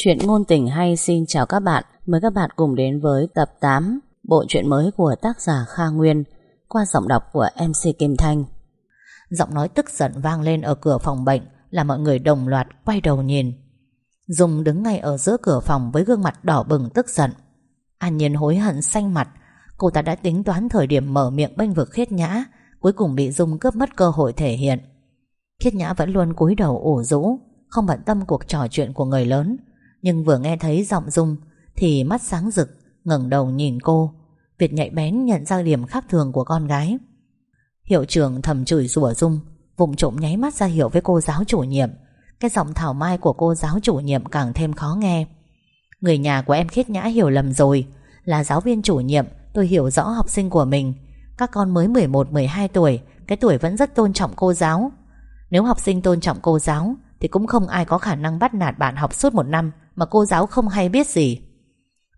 Chuyện ngôn tình hay xin chào các bạn. Mời các bạn cùng đến với tập 8 Bộ truyện mới của tác giả Kha Nguyên, Qua giọng đọc của MC Kim Thanh. Giọng nói tức giận vang lên ở cửa phòng bệnh Là mọi người đồng loạt quay đầu nhìn. Dung đứng ngay ở giữa cửa phòng Với gương mặt đỏ bừng tức giận. An Nhiên hối hận xanh mặt. Cô ta đã tính toán thời điểm mở miệng bênh vực khiết nhã, Cuối cùng bị Dung cướp mất cơ hội thể hiện. Khiết nhã vẫn luôn cúi đầu ủ rũ, Không bận tâm cuộc trò chuyện của người lớn. Nhưng vừa nghe thấy giọng Dung Thì mắt sáng rực, ngẩng đầu nhìn cô. Việt nhạy bén nhận ra điểm khác thường của con gái. Hiệu trưởng thầm chửi rủa Dung Vùng trộm nháy mắt ra hiệu với cô giáo chủ nhiệm. Cái giọng thảo mai của cô giáo chủ nhiệm càng thêm khó nghe. Người nhà của em khiết nhã hiểu lầm rồi. Là giáo viên chủ nhiệm, Tôi hiểu rõ học sinh của mình. Các con mới 11-12 tuổi, Cái tuổi vẫn rất tôn trọng cô giáo. Nếu học sinh tôn trọng cô giáo, Thì cũng không ai có khả năng bắt nạt bạn học suốt một năm. Mà cô giáo không hay biết gì.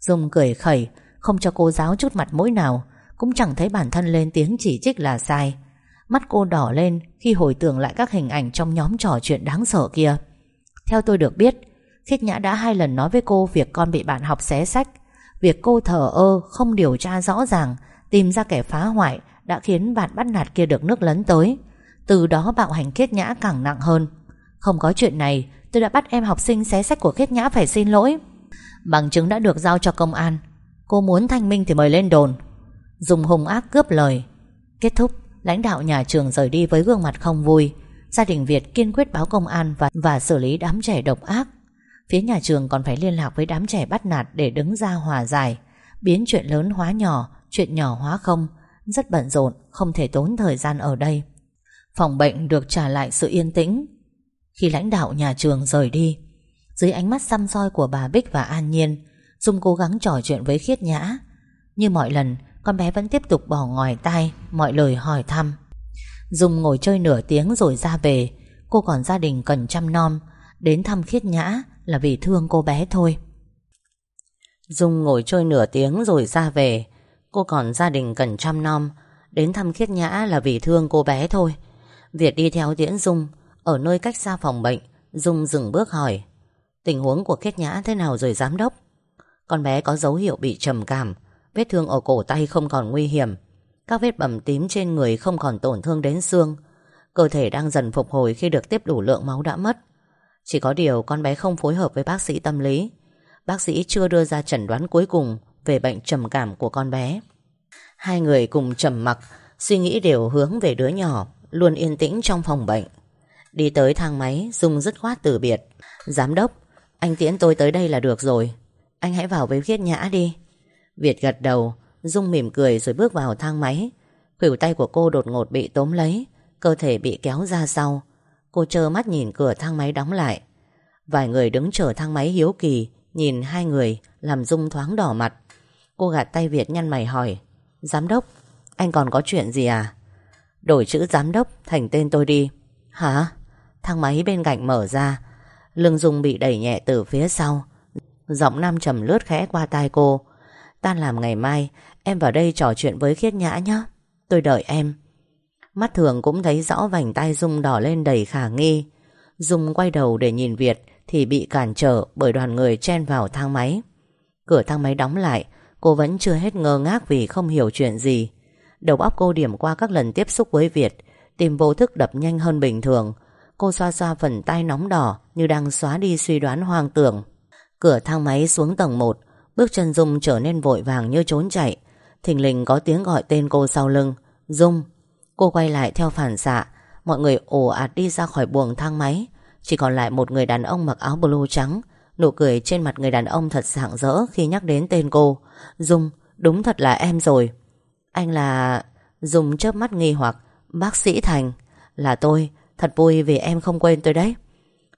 Dung cười khẩy, Không cho cô giáo chút mặt mũi nào, Cũng chẳng thấy bản thân lên tiếng chỉ trích là sai. Mắt cô đỏ lên Khi hồi tưởng lại các hình ảnh Trong nhóm trò chuyện đáng sợ kia. Theo tôi được biết Khiết Nhã đã hai lần nói với cô Việc con bị bạn học xé sách. Việc cô thờ ơ, không điều tra rõ ràng, Tìm ra kẻ phá hoại Đã khiến bạn bắt nạt kia được nước lấn tới. Từ đó bạo hành Khiết Nhã càng nặng hơn. Không có chuyện này Tôi đã bắt em học sinh xé sách của Khiết Nhã phải xin lỗi. Bằng chứng đã được giao cho công an. Cô muốn thanh minh thì mời lên đồn. Dùng hùng ác cướp lời. Kết thúc Lãnh đạo nhà trường rời đi với gương mặt không vui. Gia đình Việt kiên quyết báo công an Và, và xử lý đám trẻ độc ác. Phía nhà trường còn phải liên lạc với đám trẻ bắt nạt Để đứng ra hòa giải. Biến chuyện lớn hóa nhỏ Chuyện nhỏ hóa không. Rất bận rộn Không thể tốn thời gian ở đây. Phòng bệnh được trả lại sự yên tĩnh. Khi lãnh đạo nhà trường rời đi. Dưới ánh mắt xăm soi của bà Bích và An Nhiên, Dung cố gắng trò chuyện với Khiết Nhã. Như mọi lần, Con bé vẫn tiếp tục bỏ ngoài tai Mọi lời hỏi thăm. Dung ngồi chơi nửa tiếng rồi ra về. Cô còn gia đình cần chăm nom, Đến thăm Khiết Nhã là vì thương cô bé thôi. Dung ngồi chơi nửa tiếng rồi ra về. Cô còn gia đình cần chăm nom, Đến thăm Khiết Nhã là vì thương cô bé thôi. Việt đi theo Tiễn Dung ở nơi cách xa phòng bệnh, Dung dừng bước hỏi, Tình huống của Khiết Nhã thế nào rồi, giám đốc? Con bé có dấu hiệu bị trầm cảm, Vết thương ở cổ tay không còn nguy hiểm, Các vết bầm tím trên người không còn tổn thương đến xương, Cơ thể đang dần phục hồi khi được tiếp đủ lượng máu đã mất. Chỉ có điều con bé không phối hợp với bác sĩ tâm lý. Bác sĩ chưa đưa ra chẩn đoán cuối cùng Về bệnh trầm cảm của con bé. Hai người cùng trầm mặc, Suy nghĩ đều hướng về đứa nhỏ, Luôn yên tĩnh trong phòng bệnh. Đi tới thang máy, Dung dứt khoát từ biệt. Giám đốc, Anh tiễn tôi tới đây là được rồi. Anh hãy vào với khiết nhã đi. Việt gật đầu, Dung mỉm cười rồi bước vào thang máy. Khỉu tay của cô đột ngột bị tóm lấy, Cơ thể bị kéo ra sau. Cô trơ mắt nhìn cửa thang máy đóng lại. Vài người đứng chờ thang máy hiếu kỳ, Nhìn hai người, Làm Dung thoáng đỏ mặt. Cô gạt tay Việt nhăn mày hỏi, Giám đốc, Anh còn có chuyện gì à? Đổi chữ giám đốc, thành tên tôi đi. Hả? Thang máy bên cạnh mở ra. Lưng Dung bị đẩy nhẹ từ phía sau. Giọng nam trầm lướt khẽ qua tai cô. Tan làm ngày mai, Em vào đây trò chuyện với khiết nhã nhé Tôi đợi em. Mắt thường cũng thấy rõ vành tay Dung đỏ lên đầy khả nghi. Dung quay đầu để nhìn Việt Thì bị cản trở bởi đoàn người chen vào thang máy. Cửa thang máy đóng lại, Cô vẫn chưa hết ngơ ngác vì không hiểu chuyện gì. Đầu óc cô điểm qua các lần tiếp xúc với Việt Tim vô thức đập nhanh hơn bình thường. Cô xoa xoa phần tay nóng đỏ Như đang xóa đi suy đoán hoang tưởng. Cửa thang máy xuống tầng 1 Bước chân Dung trở nên vội vàng như trốn chạy. Thình lình có tiếng gọi tên cô sau lưng. Dung. Cô quay lại theo phản xạ. Mọi người ồ ạt đi ra khỏi buồng thang máy. Chỉ còn lại một người đàn ông mặc áo blue trắng. Nụ cười trên mặt người đàn ông thật sảng rỡ Khi nhắc đến tên cô. Dung, đúng thật là em rồi. Anh là... Dung chớp mắt nghi hoặc. Bác sĩ Thành. Là tôi, thật vui vì em không quên tôi đấy.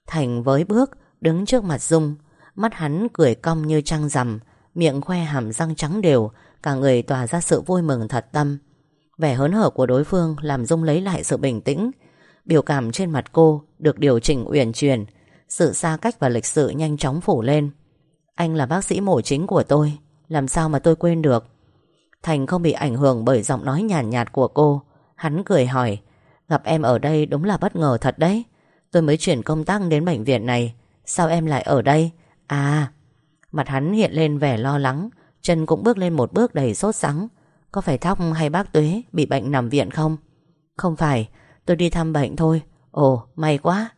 Thành với bước Đứng trước mặt Dung. Mắt hắn cười cong như trăng rằm Miệng khoe hàm răng trắng đều Cả người tỏa ra sự vui mừng thật tâm. Vẻ hớn hở của đối phương làm Dung lấy lại sự bình tĩnh. Biểu cảm trên mặt cô được điều chỉnh uyển chuyển Sự xa cách và lịch sự nhanh chóng phủ lên. Anh là bác sĩ mổ chính của tôi Làm sao mà tôi quên được? Thành không bị ảnh hưởng bởi giọng nói nhàn nhạt, nhạt của cô. Hắn cười hỏi Gặp em ở đây đúng là bất ngờ thật đấy. Tôi mới chuyển công tác đến bệnh viện này. Sao em lại ở đây? À Mặt hắn hiện lên vẻ lo lắng, Chân cũng bước lên một bước đầy sốt sắng. Có phải Thóc hay bác Tuế Bị bệnh nằm viện không? Không phải, tôi đi thăm bệnh thôi. Ồ, may quá.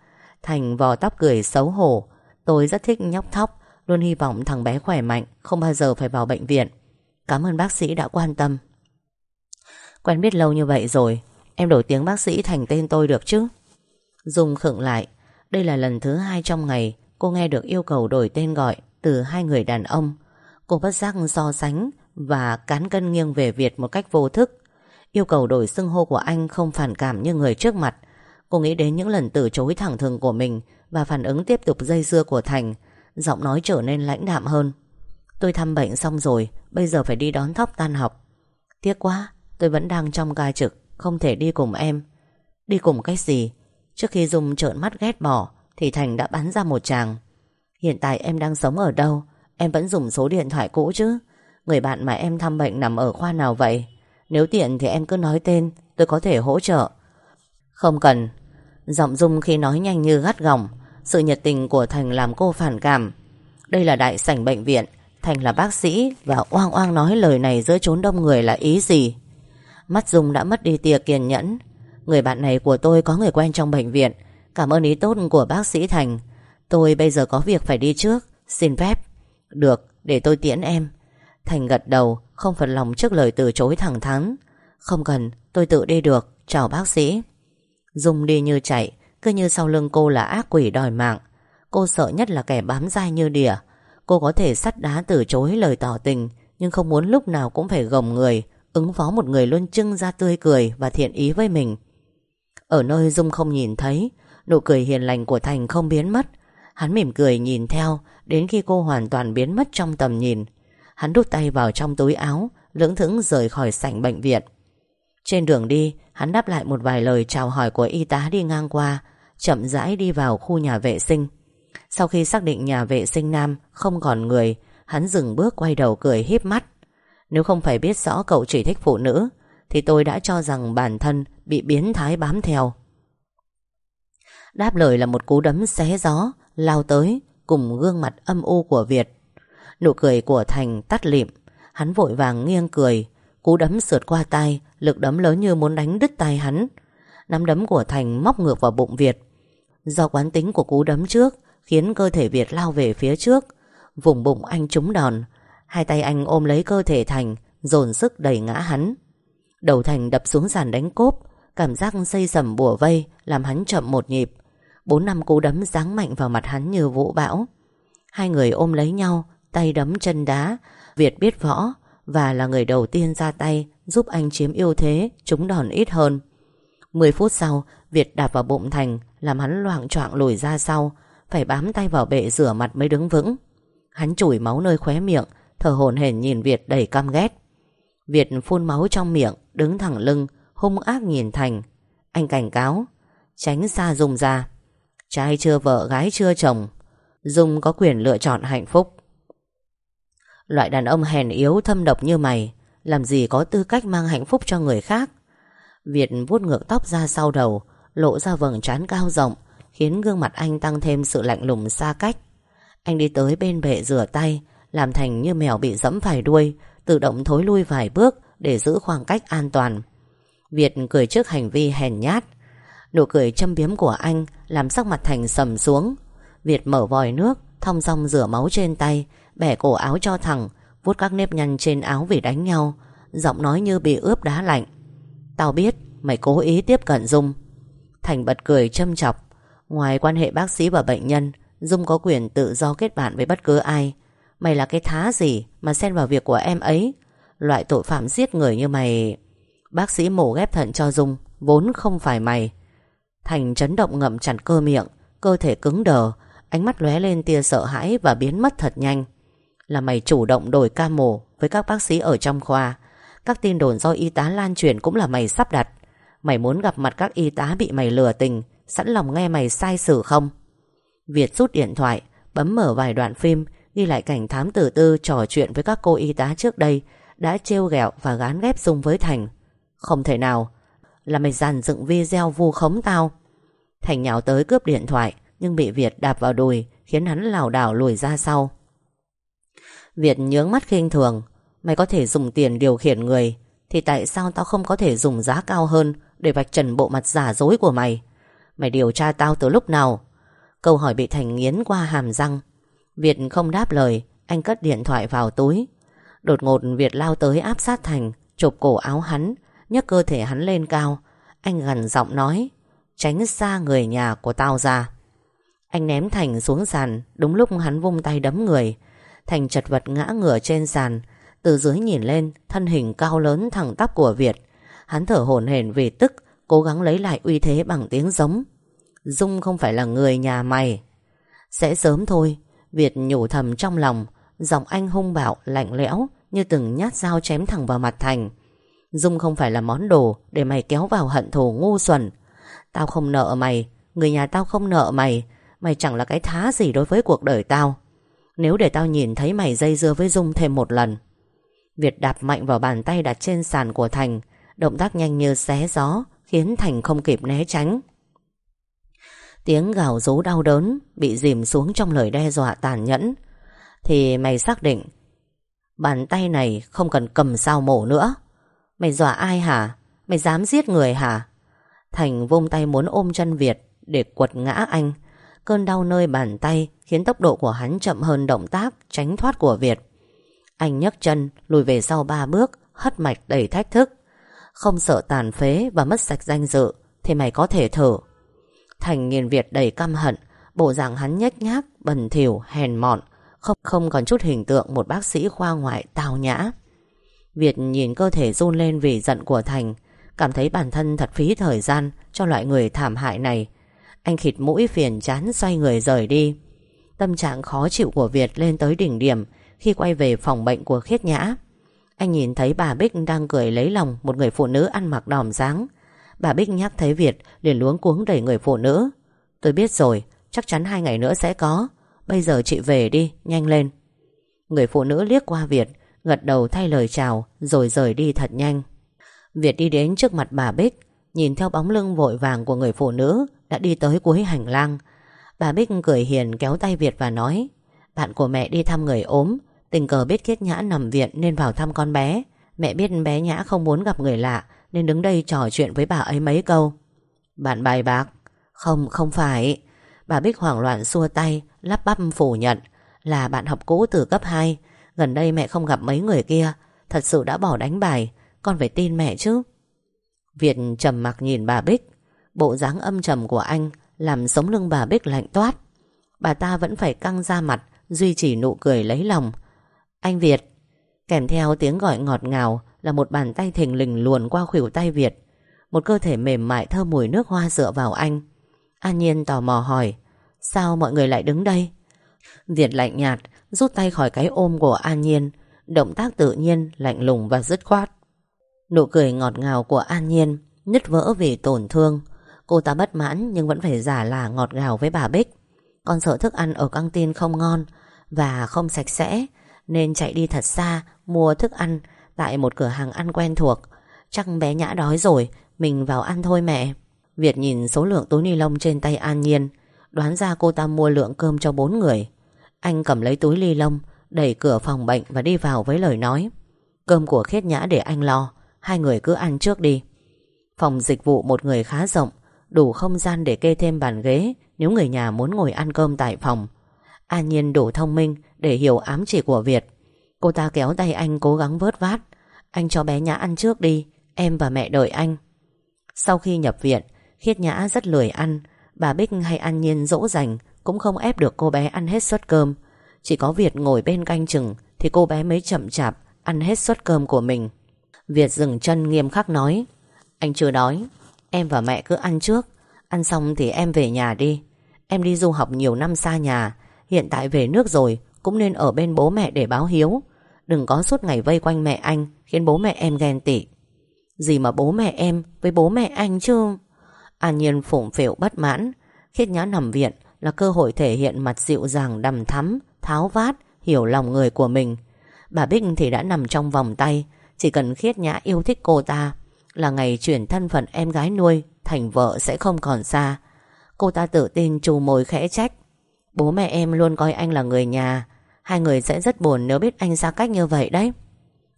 Thành vò tóc cười xấu hổ. Tôi rất thích nhóc Thóc, Luôn hy vọng thằng bé khỏe mạnh, Không bao giờ phải vào bệnh viện. Cảm ơn bác sĩ đã quan tâm. Quen biết lâu như vậy rồi Em đổi tiếng bác sĩ thành tên tôi được chứ? Dung khựng lại. Đây là lần thứ hai trong ngày Cô nghe được yêu cầu đổi tên gọi Từ hai người đàn ông. Cô bất giác so sánh Và cán cân nghiêng về Việt một cách vô thức. Yêu cầu đổi xưng hô của anh Không phản cảm như người trước mặt. Cô nghĩ đến những lần từ chối thẳng thừng của mình Và phản ứng tiếp tục dây dưa của Thành, Giọng nói trở nên lãnh đạm hơn. Tôi thăm bệnh xong rồi, Bây giờ phải đi đón thóc tan học. Tiếc quá, Tôi vẫn đang trong ca trực. Không thể đi cùng em. Đi cùng cách gì? Trước khi Dung trợn mắt ghét bỏ, Thì Thành đã bắn ra một chàng Hiện tại em đang sống ở đâu? Em vẫn dùng số điện thoại cũ chứ? Người bạn mà em thăm bệnh nằm ở khoa nào vậy? Nếu tiện thì em cứ nói tên, Tôi có thể hỗ trợ. Không cần. Giọng Dung khi nói nhanh như gắt gỏng, Sự nhiệt tình của Thành làm cô phản cảm. Đây là đại sảnh bệnh viện, Thành là bác sĩ Và oang oang nói lời này giữa chốn đông người là ý gì? Mắt Dung đã mất đi tia kiên nhẫn. Người bạn này của tôi có người quen trong bệnh viện. Cảm ơn ý tốt của bác sĩ Thành. Tôi bây giờ có việc phải đi trước. Xin phép. Được, để tôi tiễn em. Thành gật đầu, không phần lòng trước lời từ chối thẳng thắn. Không cần, tôi tự đi được. Chào bác sĩ. Dung đi như chạy Cứ như sau lưng cô là ác quỷ đòi mạng. Cô sợ nhất là kẻ bám dai như đỉa. Cô có thể sắt đá từ chối lời tỏ tình Nhưng không muốn lúc nào cũng phải gồng người. Ứng phó một người luôn trưng ra tươi cười Và thiện ý với mình. Ở nơi Dung không nhìn thấy, Nụ cười hiền lành của Thành không biến mất. Hắn mỉm cười nhìn theo, Đến khi cô hoàn toàn biến mất trong tầm nhìn. Hắn đút tay vào trong túi áo Lưỡng thững rời khỏi sảnh bệnh viện. Trên đường đi, Hắn đáp lại một vài lời chào hỏi của y tá đi ngang qua, Chậm rãi đi vào khu nhà vệ sinh. Sau khi xác định nhà vệ sinh nam Không còn người, Hắn dừng bước quay đầu cười híp mắt. Nếu không phải biết rõ cậu chỉ thích phụ nữ, Thì tôi đã cho rằng bản thân Bị biến thái bám theo. Đáp lời là một cú đấm xé gió, Lao tới Cùng gương mặt âm u của Việt. Nụ cười của Thành tắt lịm, Hắn vội vàng nghiêng cười, Cú đấm sượt qua tay Lực đấm lớn như muốn đánh đứt tay hắn. Nắm đấm của Thành móc ngược vào bụng Việt. Do quán tính của cú đấm trước Khiến cơ thể Việt lao về phía trước, Vùng bụng anh trúng đòn Hai tay anh ôm lấy cơ thể Thành, Dồn sức đẩy ngã hắn. Đầu Thành đập xuống sàn đánh cốp, Cảm giác xây sầm bùa vây Làm hắn chậm một nhịp. Bốn năm cú đấm giáng mạnh vào mặt hắn như vũ bão. Hai người ôm lấy nhau, Tay đấm chân đá. Việt biết võ Và là người đầu tiên ra tay Giúp anh chiếm ưu thế Chúng đòn ít hơn. Mười phút sau, Việt đạp vào bụng Thành, Làm hắn loạng choạng lùi ra sau, Phải bám tay vào bệ rửa mặt mới đứng vững. Hắn chủi máu nơi khóe miệng Thở hổn hển nhìn Việt đầy căm ghét. Việt phun máu trong miệng, Đứng thẳng lưng, Hung ác nhìn Thành. Anh cảnh cáo, Tránh xa Dung ra. Trai chưa vợ, gái chưa chồng. Dung có quyền lựa chọn hạnh phúc. Loại đàn ông hèn yếu, thâm độc như mày, Làm gì có tư cách mang hạnh phúc cho người khác? Việt vuốt ngược tóc ra sau đầu, Lộ ra vầng trán cao rộng, Khiến gương mặt anh tăng thêm sự lạnh lùng xa cách. Anh đi tới bên bệ rửa tay làm thành như mèo bị dẫm phải đuôi, Tự động thối lui vài bước Để giữ khoảng cách an toàn. Việt cười trước hành vi hèn nhát. Nụ cười châm biếm của anh Làm sắc mặt Thành sầm xuống. Việt mở vòi nước, Thong dong rửa máu trên tay, Bẻ cổ áo cho thẳng, vuốt các nếp nhăn trên áo vì đánh nhau, Giọng nói như bị ướp đá lạnh. Tao biết, mày cố ý tiếp cận Dung. Thành bật cười châm chọc. Ngoài quan hệ bác sĩ và bệnh nhân, Dung có quyền tự do kết bạn với bất cứ ai Mày là cái thá gì Mà xen vào việc của em ấy? Loại tội phạm giết người như mày. Bác sĩ mổ ghép thận cho Dung, Vốn không phải mày. Thành chấn động ngậm chặt cơ miệng, Cơ thể cứng đờ, Ánh mắt lóe lên tia sợ hãi và biến mất thật nhanh. Là mày chủ động đổi ca mổ Với các bác sĩ ở trong khoa. Các tin đồn do y tá lan truyền Cũng là mày sắp đặt. Mày muốn gặp mặt các y tá bị mày lừa tình, Sẵn lòng nghe mày sai sử không? Việt rút điện thoại, Bấm mở vài đoạn phim Ghi lại cảnh thám tử tư trò chuyện với các cô y tá trước đây Đã trêu ghẹo và gán ghép Dung với Thành. Không thể nào. Là mày dàn dựng video vu khống tao. Thành nhào tới cướp điện thoại, Nhưng bị Việt đạp vào đùi, Khiến hắn lảo đảo lùi ra sau. Việt nhướng mắt khinh thường. Mày có thể dùng tiền điều khiển người, Thì tại sao tao không có thể dùng giá cao hơn Để vạch trần bộ mặt giả dối của mày? Mày điều tra tao từ lúc nào? Câu hỏi bị Thành nghiến qua hàm răng. Việt không đáp lời, Anh cất điện thoại vào túi. Đột ngột Việt lao tới áp sát Thành, Chụp cổ áo hắn, nhấc cơ thể hắn lên cao. Anh gần giọng nói, Tránh xa người nhà của tao ra. Anh ném Thành xuống sàn, Đúng lúc hắn vung tay đấm người. Thành chật vật ngã ngửa trên sàn, Từ dưới nhìn lên, Thân hình cao lớn thẳng tắp của Việt. Hắn thở hổn hển vì tức, Cố gắng lấy lại uy thế bằng tiếng giống. Dung không phải là người nhà mày. Sẽ sớm thôi Việt nhủ thầm trong lòng, Giọng anh hung bạo, lạnh lẽo, Như từng nhát dao chém thẳng vào mặt Thành. Dung không phải là món đồ Để mày kéo vào hận thù ngu xuẩn. Tao không nợ mày, Người nhà tao không nợ mày Mày chẳng là cái thá gì đối với cuộc đời tao. Nếu để tao nhìn thấy mày dây dưa với Dung thêm một lần. Việt đạp mạnh vào bàn tay đặt trên sàn của Thành, Động tác nhanh như xé gió, Khiến Thành không kịp né tránh. Tiếng gào rú đau đớn Bị dìm xuống trong lời đe dọa tàn nhẫn. Thì mày xác định, Bàn tay này không cần cầm sao mổ nữa. Mày dọa ai hả? Mày dám giết người hả? Thành vung tay muốn ôm chân Việt Để quật ngã anh. Cơn đau nơi bàn tay Khiến tốc độ của hắn chậm hơn động tác Tránh thoát của Việt. Anh nhấc chân, lùi về sau ba bước, Hất mạch đầy thách thức. Không sợ tàn phế và mất sạch danh dự, Thì mày có thể thử. Thành nghiền Việt đầy căm hận. Bộ dạng hắn nhếch nhác, bẩn thỉu, hèn mọn. Không không còn chút hình tượng Một bác sĩ khoa ngoại tào nhã. Việt nhìn cơ thể run lên vì giận của Thành. Cảm thấy bản thân thật phí thời gian Cho loại người thảm hại này. Anh khịt mũi phiền chán xoay người rời đi. Tâm trạng khó chịu của Việt lên tới đỉnh điểm Khi quay về phòng bệnh của khiết nhã. Anh nhìn thấy bà Bích đang cười lấy lòng Một người phụ nữ ăn mặc đòm dáng. Bà Bích nhắc thấy Việt liền luống cuống đẩy người phụ nữ. Tôi biết rồi Chắc chắn hai ngày nữa sẽ có. Bây giờ chị về đi, nhanh lên. Người phụ nữ liếc qua Việt Gật đầu thay lời chào Rồi rời đi thật nhanh. Việt đi đến trước mặt bà Bích Nhìn theo bóng lưng vội vàng của người phụ nữ Đã đi tới cuối hành lang. Bà Bích cười hiền kéo tay Việt và nói Bạn của mẹ đi thăm người ốm Tình cờ biết kiết Nhã nằm viện Nên vào thăm con bé. Mẹ biết bé Nhã không muốn gặp người lạ nên đứng đây trò chuyện với bà ấy mấy câu. Bạn bài bạc. Không, không phải. Bà Bích hoảng loạn xua tay Lắp bắp phủ nhận Là bạn học cũ từ cấp 2 Gần đây mẹ không gặp mấy người kia. Thật sự đã bỏ đánh bài. Con phải tin mẹ chứ. Việt trầm mặc nhìn bà Bích. Bộ dáng âm trầm của anh Làm sống lưng bà Bích lạnh toát. Bà ta vẫn phải căng ra mặt Duy trì nụ cười lấy lòng. Anh Việt Kèm theo tiếng gọi ngọt ngào là một bàn tay thình lình luồn qua khuỷu tay Việt. Một cơ thể mềm mại thơm mùi nước hoa dựa vào anh. An Nhiên tò mò hỏi Sao mọi người lại đứng đây? Việt lạnh nhạt Rút tay khỏi cái ôm của An Nhiên. Động tác tự nhiên, lạnh lùng và dứt khoát. Nụ cười ngọt ngào của An Nhiên Nứt vỡ vì tổn thương. Cô ta bất mãn nhưng vẫn phải giả là ngọt ngào với bà Bích. Con sợ thức ăn ở căng tin không ngon Và không sạch sẽ Nên chạy đi thật xa Mua thức ăn Tại một cửa hàng ăn quen thuộc. Chắc bé Nhã đói rồi, Mình vào ăn thôi mẹ. Việt nhìn số lượng túi ni lông trên tay An Nhiên, Đoán ra cô ta mua lượng cơm cho bốn người. Anh cầm lấy túi ni lông, Đẩy cửa phòng bệnh và đi vào với lời nói. Cơm của Khết nhã để anh lo, Hai người cứ ăn trước đi. Phòng dịch vụ một người khá rộng, Đủ không gian để kê thêm bàn ghế Nếu người nhà muốn ngồi ăn cơm tại phòng. An Nhiên đủ thông minh Để hiểu ám chỉ của Việt. Cô ta kéo tay anh cố gắng vớt vát. Anh cho bé Nhã ăn trước đi. Em và mẹ đợi anh. Sau khi nhập viện, Khiết Nhã rất lười ăn. Bà Bích hay ăn Nhiên dỗ dành, cũng không ép được cô bé ăn hết suất cơm. Chỉ có Việt ngồi bên canh chừng, Thì cô bé mới chậm chạp Ăn hết suất cơm của mình. Việt dừng chân nghiêm khắc nói, Anh chưa đói. Em và mẹ cứ ăn trước. Ăn xong thì em về nhà đi. Em đi du học nhiều năm xa nhà. Hiện tại về nước rồi, Cũng nên ở bên bố mẹ để báo hiếu. Đừng có suốt ngày vây quanh mẹ anh Khiến bố mẹ em ghen tị Gì mà bố mẹ em với bố mẹ anh chứ An Nhiên phủng phịu bất mãn Khiết nhã nằm viện là cơ hội thể hiện mặt dịu dàng đầm thắm, tháo vát, hiểu lòng người của mình. Bà Bích thì đã nằm trong vòng tay, chỉ cần khiết nhã yêu thích cô ta, là ngày chuyển thân phận em gái nuôi thành vợ sẽ không còn xa. Cô ta tự tin trù môi khẽ trách. Bố mẹ em luôn coi anh là người nhà Hai người sẽ rất buồn nếu biết anh xa cách như vậy đấy.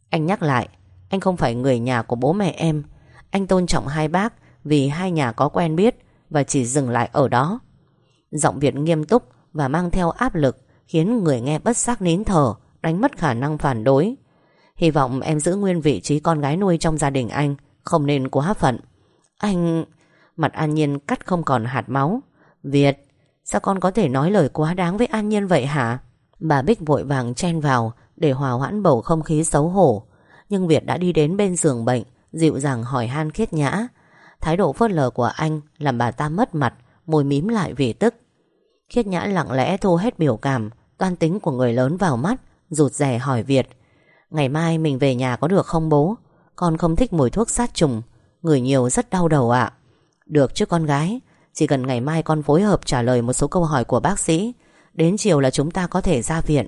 Anh nhắc lại, Anh không phải người nhà của bố mẹ em. Anh tôn trọng hai bác Vì hai nhà có quen biết Và chỉ dừng lại ở đó. Giọng Việt nghiêm túc Và mang theo áp lực Khiến người nghe bất giác nín thở, Đánh mất khả năng phản đối. Hy vọng em giữ nguyên vị trí con gái nuôi trong gia đình anh, Không nên quá phận. Anh... Mặt An Nhiên cắt không còn hạt máu. Việt, Sao con có thể nói lời quá đáng với An Nhiên vậy hả? Bà Bích vội vàng chen vào Để hòa hoãn bầu không khí xấu hổ. Nhưng Việt đã đi đến bên giường bệnh, Dịu dàng hỏi han khiết nhã. Thái độ phớt lờ của anh Làm bà ta mất mặt, Môi mím lại vì tức. Khiết nhã lặng lẽ thu hết biểu cảm, Toan tính của người lớn vào mắt, Rụt rè hỏi Việt. Ngày mai mình về nhà có được không bố? Con không thích mùi thuốc sát trùng, Người nhiều rất đau đầu ạ. Được chứ con gái, Chỉ cần ngày mai con phối hợp trả lời một số câu hỏi của bác sĩ Đến chiều là chúng ta có thể ra viện.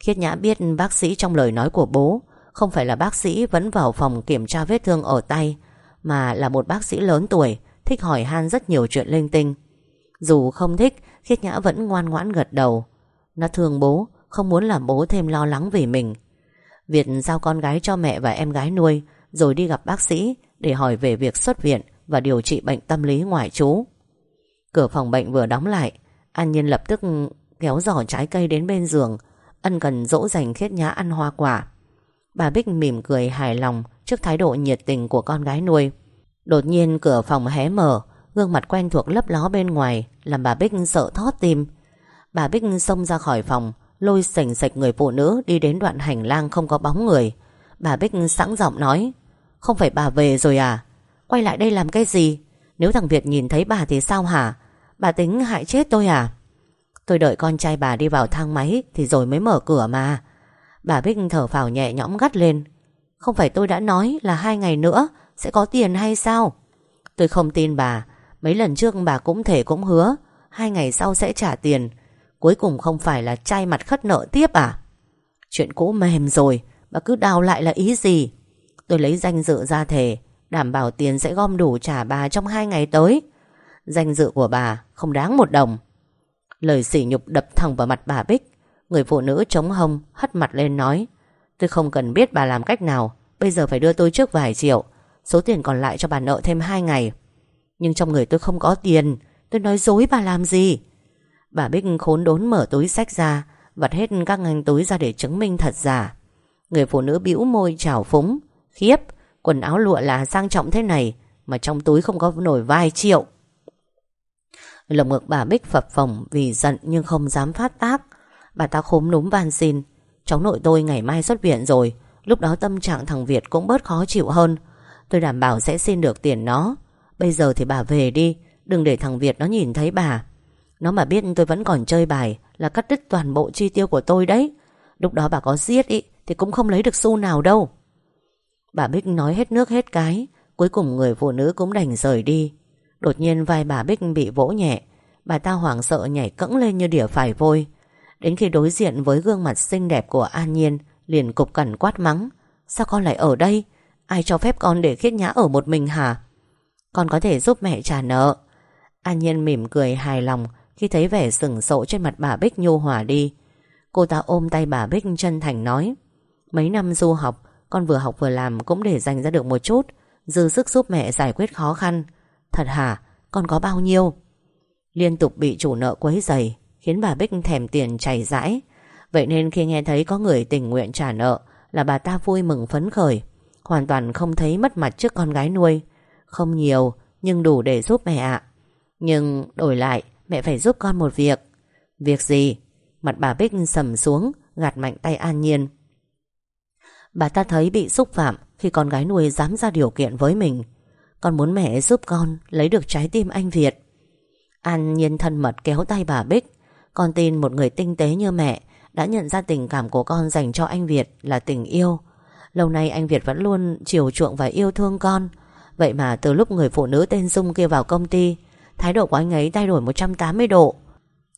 Khiết Nhã biết bác sĩ trong lời nói của bố, Không phải là bác sĩ vẫn vào phòng kiểm tra vết thương ở tay, Mà là một bác sĩ lớn tuổi, Thích hỏi han rất nhiều chuyện linh tinh. Dù không thích, Khiết Nhã vẫn ngoan ngoãn gật đầu. Nó thương bố, Không muốn làm bố thêm lo lắng vì mình. Việt giao con gái cho mẹ và em gái nuôi, Rồi đi gặp bác sĩ Để hỏi về việc xuất viện Và điều trị bệnh tâm lý ngoại trú. Cửa phòng bệnh vừa đóng lại, An Nhiên lập tức kéo giỏ trái cây đến bên giường, Ân cần dỗ dành khiết nhã ăn hoa quả. Bà Bích mỉm cười hài lòng Trước thái độ nhiệt tình của con gái nuôi. Đột nhiên cửa phòng hé mở, Gương mặt quen thuộc lấp ló bên ngoài, Làm bà Bích sợ thót tim. Bà Bích xông ra khỏi phòng, Lôi sành sạch người phụ nữ Đi đến đoạn hành lang không có bóng người. Bà Bích sẵn giọng nói, Không phải bà về rồi à? Quay lại đây làm cái gì? Nếu thằng Việt nhìn thấy bà thì sao hả? Bà tính hại chết tôi à? Tôi đợi con trai bà đi vào thang máy Thì rồi mới mở cửa mà. Bà Bích thở phào nhẹ nhõm gắt lên. Không phải tôi đã nói là hai ngày nữa Sẽ có tiền hay sao? Tôi không tin bà. Mấy lần trước bà cũng thể cũng hứa, Hai ngày sau sẽ trả tiền. Cuối cùng không phải là trai mặt khất nợ tiếp à? Chuyện cũ mềm rồi, Bà cứ đào lại là ý gì? Tôi lấy danh dự ra thề, Đảm bảo tiền sẽ gom đủ trả bà trong hai ngày tới. Danh dự của bà không đáng một đồng. Lời sỉ nhục đập thẳng vào mặt bà Bích. Người phụ nữ chống hông, Hất mặt lên nói, Tôi không cần biết bà làm cách nào. Bây giờ phải đưa tôi trước vài triệu. Số tiền còn lại cho bà nợ thêm hai ngày. Nhưng trong người tôi không có tiền. Tôi nói dối bà làm gì? Bà Bích khốn đốn mở túi sách ra, Vặt hết các ngành túi ra để chứng minh thật giả. Người phụ nữ bĩu môi trào phúng, Khiếp, Quần áo lụa là sang trọng thế này, Mà trong túi không có nổi vài triệu. Lồng ngực bà Bích phập phồng Vì giận nhưng không dám phát tác. Bà ta khốm núm van xin, Cháu nội tôi ngày mai xuất viện rồi, Lúc đó tâm trạng thằng Việt cũng bớt khó chịu hơn. Tôi đảm bảo sẽ xin được tiền nó. Bây giờ thì bà về đi, Đừng để thằng Việt nó nhìn thấy bà. Nó mà biết tôi vẫn còn chơi bài Là cắt đứt toàn bộ chi tiêu của tôi đấy. Lúc đó bà có giết ý Thì cũng không lấy được xu nào đâu. Bà Bích nói hết nước hết cái, Cuối cùng người phụ nữ cũng đành rời đi. Đột nhiên vai bà Bích bị vỗ nhẹ. Bà ta hoảng sợ nhảy cẫng lên như đỉa phải vôi. Đến khi đối diện với gương mặt xinh đẹp của An Nhiên, Liền cục cẩn quát mắng. Sao con lại ở đây? Ai cho phép con để khiết nhã ở một mình hả? Con có thể giúp mẹ trả nợ. An Nhiên mỉm cười hài lòng Khi thấy vẻ sừng sộ trên mặt bà Bích nhu hòa đi. Cô ta ôm tay bà Bích chân thành nói, Mấy năm du học, Con vừa học vừa làm cũng để dành ra được một chút. Dư sức giúp mẹ giải quyết khó khăn. Thật hả? Con có bao nhiêu? Liên tục bị chủ nợ quấy dày, Khiến bà Bích thèm tiền chảy rãi. Vậy nên khi nghe thấy có người tình nguyện trả nợ, Là bà ta vui mừng phấn khởi, Hoàn toàn không thấy mất mặt trước con gái nuôi. Không nhiều, Nhưng đủ để giúp mẹ ạ. Nhưng đổi lại, mẹ phải giúp con một việc. Việc gì? Mặt bà Bích sầm xuống, Gạt mạnh tay an nhiên. Bà ta thấy bị xúc phạm Khi con gái nuôi dám ra điều kiện với mình. Con muốn mẹ giúp con Lấy được trái tim anh Việt. An nhiên thân mật kéo tay bà Bích. Con tin một người tinh tế như mẹ Đã nhận ra tình cảm của con dành cho anh Việt Là tình yêu. Lâu nay anh Việt vẫn luôn chiều chuộng và yêu thương con. Vậy mà từ lúc người phụ nữ tên Dung kia vào công ty, Thái độ của anh ấy thay đổi 180 độ.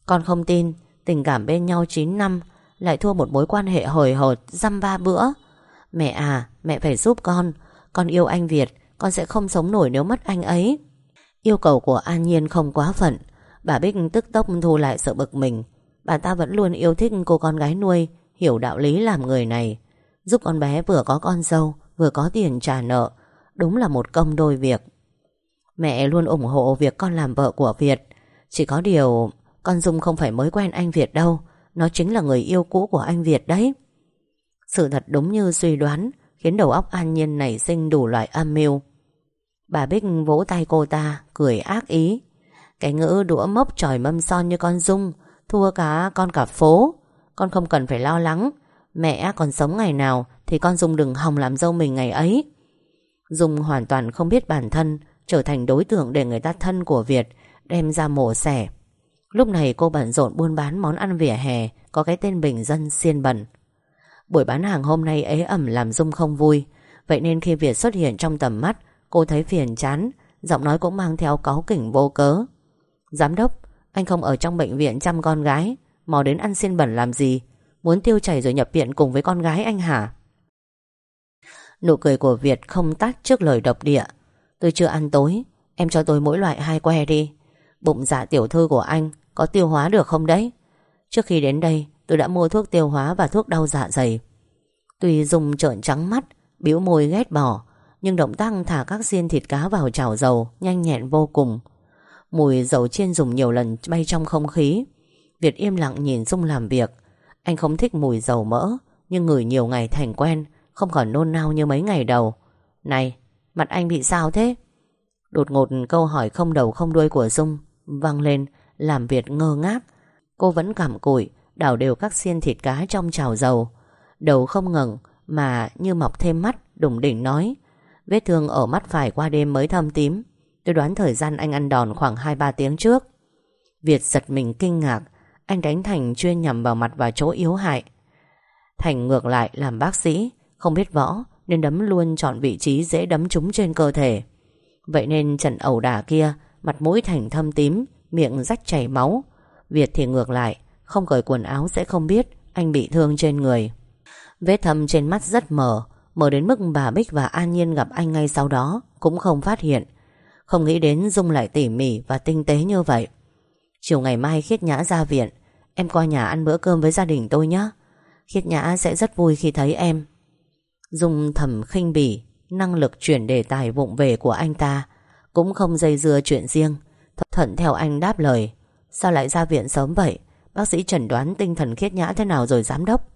Con không tin Tình cảm bên nhau 9 năm Lại thua một mối quan hệ hời hợt Dăm ba bữa. Mẹ à mẹ phải giúp con. Con yêu anh Việt con sẽ không sống nổi nếu mất anh ấy. Yêu cầu của An Nhiên không quá phận. Bà Bích tức tốc thu lại sợ bực mình. Bà ta vẫn luôn yêu thích cô con gái nuôi, Hiểu đạo lý làm người này. Giúp con bé vừa có con dâu, Vừa có tiền trả nợ, Đúng là một công đôi việc. Mẹ luôn ủng hộ việc con làm vợ của Việt. Chỉ có điều, Con Dung không phải mới quen anh Việt đâu. Nó chính là người yêu cũ của anh Việt đấy. Sự thật đúng như suy đoán. Khiến đầu óc An Nhiên nảy sinh đủ loại âm mưu. Bà Bích vỗ tay cô ta, Cười ác ý. Cái ngữ đũa mốc tròi mâm son như con Dung Thua cả con cả phố. Con không cần phải lo lắng. Mẹ còn sống ngày nào Thì con Dung đừng hòng làm dâu mình ngày ấy. Dung hoàn toàn không biết bản thân, Trở thành đối tượng để người ta thân của Việt, Đem ra mổ xẻ. Lúc này cô bận rộn buôn bán món ăn vỉa hè, Có cái tên bình dân xiên bẩn. Buổi bán hàng hôm nay ế ẩm làm Dung không vui. Vậy nên khi Việt xuất hiện trong tầm mắt, Cô thấy phiền chán, Giọng nói cũng mang theo cáu kỉnh vô cớ. Giám đốc, Anh không ở trong bệnh viện chăm con gái, Mò đến ăn xin bẩn làm gì? Muốn tiêu chảy rồi nhập viện cùng với con gái anh hả? Nụ cười của Việt không tắt trước lời độc địa. Tôi chưa ăn tối, Em cho tôi mỗi loại hai que đi. Bụng dạ tiểu thư của anh Có tiêu hóa được không đấy? Trước khi đến đây tôi đã mua thuốc tiêu hóa và thuốc đau dạ dày. Tuy dùng trợn trắng mắt, bĩu môi ghét bỏ, Nhưng động tác thả các xiên thịt cá vào chảo dầu Nhanh nhẹn vô cùng. Mùi dầu chiên dùng nhiều lần bay trong không khí. Việt im lặng nhìn Dung làm việc. Anh không thích mùi dầu mỡ, Nhưng ngửi nhiều ngày thành quen, Không còn nôn nao như mấy ngày đầu. Này, mặt anh bị sao thế? Đột ngột câu hỏi không đầu không đuôi của Dung Vang lên, Làm Việt ngơ ngác. Cô vẫn cảm cụi Đảo đều các xiên thịt cá trong chảo dầu. Đầu không ngẩng, Mà như mọc thêm mắt, Đùng đỉnh nói, Vết thương ở mắt phải qua đêm mới thâm tím. Tôi đoán thời gian anh ăn đòn khoảng 2-3 tiếng trước. Việt giật mình kinh ngạc, Anh đánh Thành chuyên nhằm vào mặt và chỗ yếu hại. Thành ngược lại làm bác sĩ, Không biết võ, Nên đấm luôn chọn vị trí dễ đấm trúng trên cơ thể. Vậy nên trận ẩu đả kia, Mặt mũi Thành thâm tím, Miệng rách chảy máu. Việt thì ngược lại không cởi quần áo sẽ không biết, Anh bị thương trên người. Vết thâm trên mắt rất mờ mở đến mức bà Bích và An Nhiên gặp anh ngay sau đó, Cũng không phát hiện. Không nghĩ đến Dung lại tỉ mỉ và tinh tế như vậy. Chiều ngày mai Khiết Nhã ra viện, Em qua nhà ăn bữa cơm với gia đình tôi nhé. Khiết Nhã sẽ rất vui khi thấy em. Dung thầm khinh bỉ, Năng lực chuyển đề tài vụng về của anh ta, Cũng không dây dưa chuyện riêng. Thuận theo anh đáp lời, Sao lại ra viện sớm vậy? Bác sĩ chẩn đoán tinh thần khiết nhã thế nào rồi, giám đốc?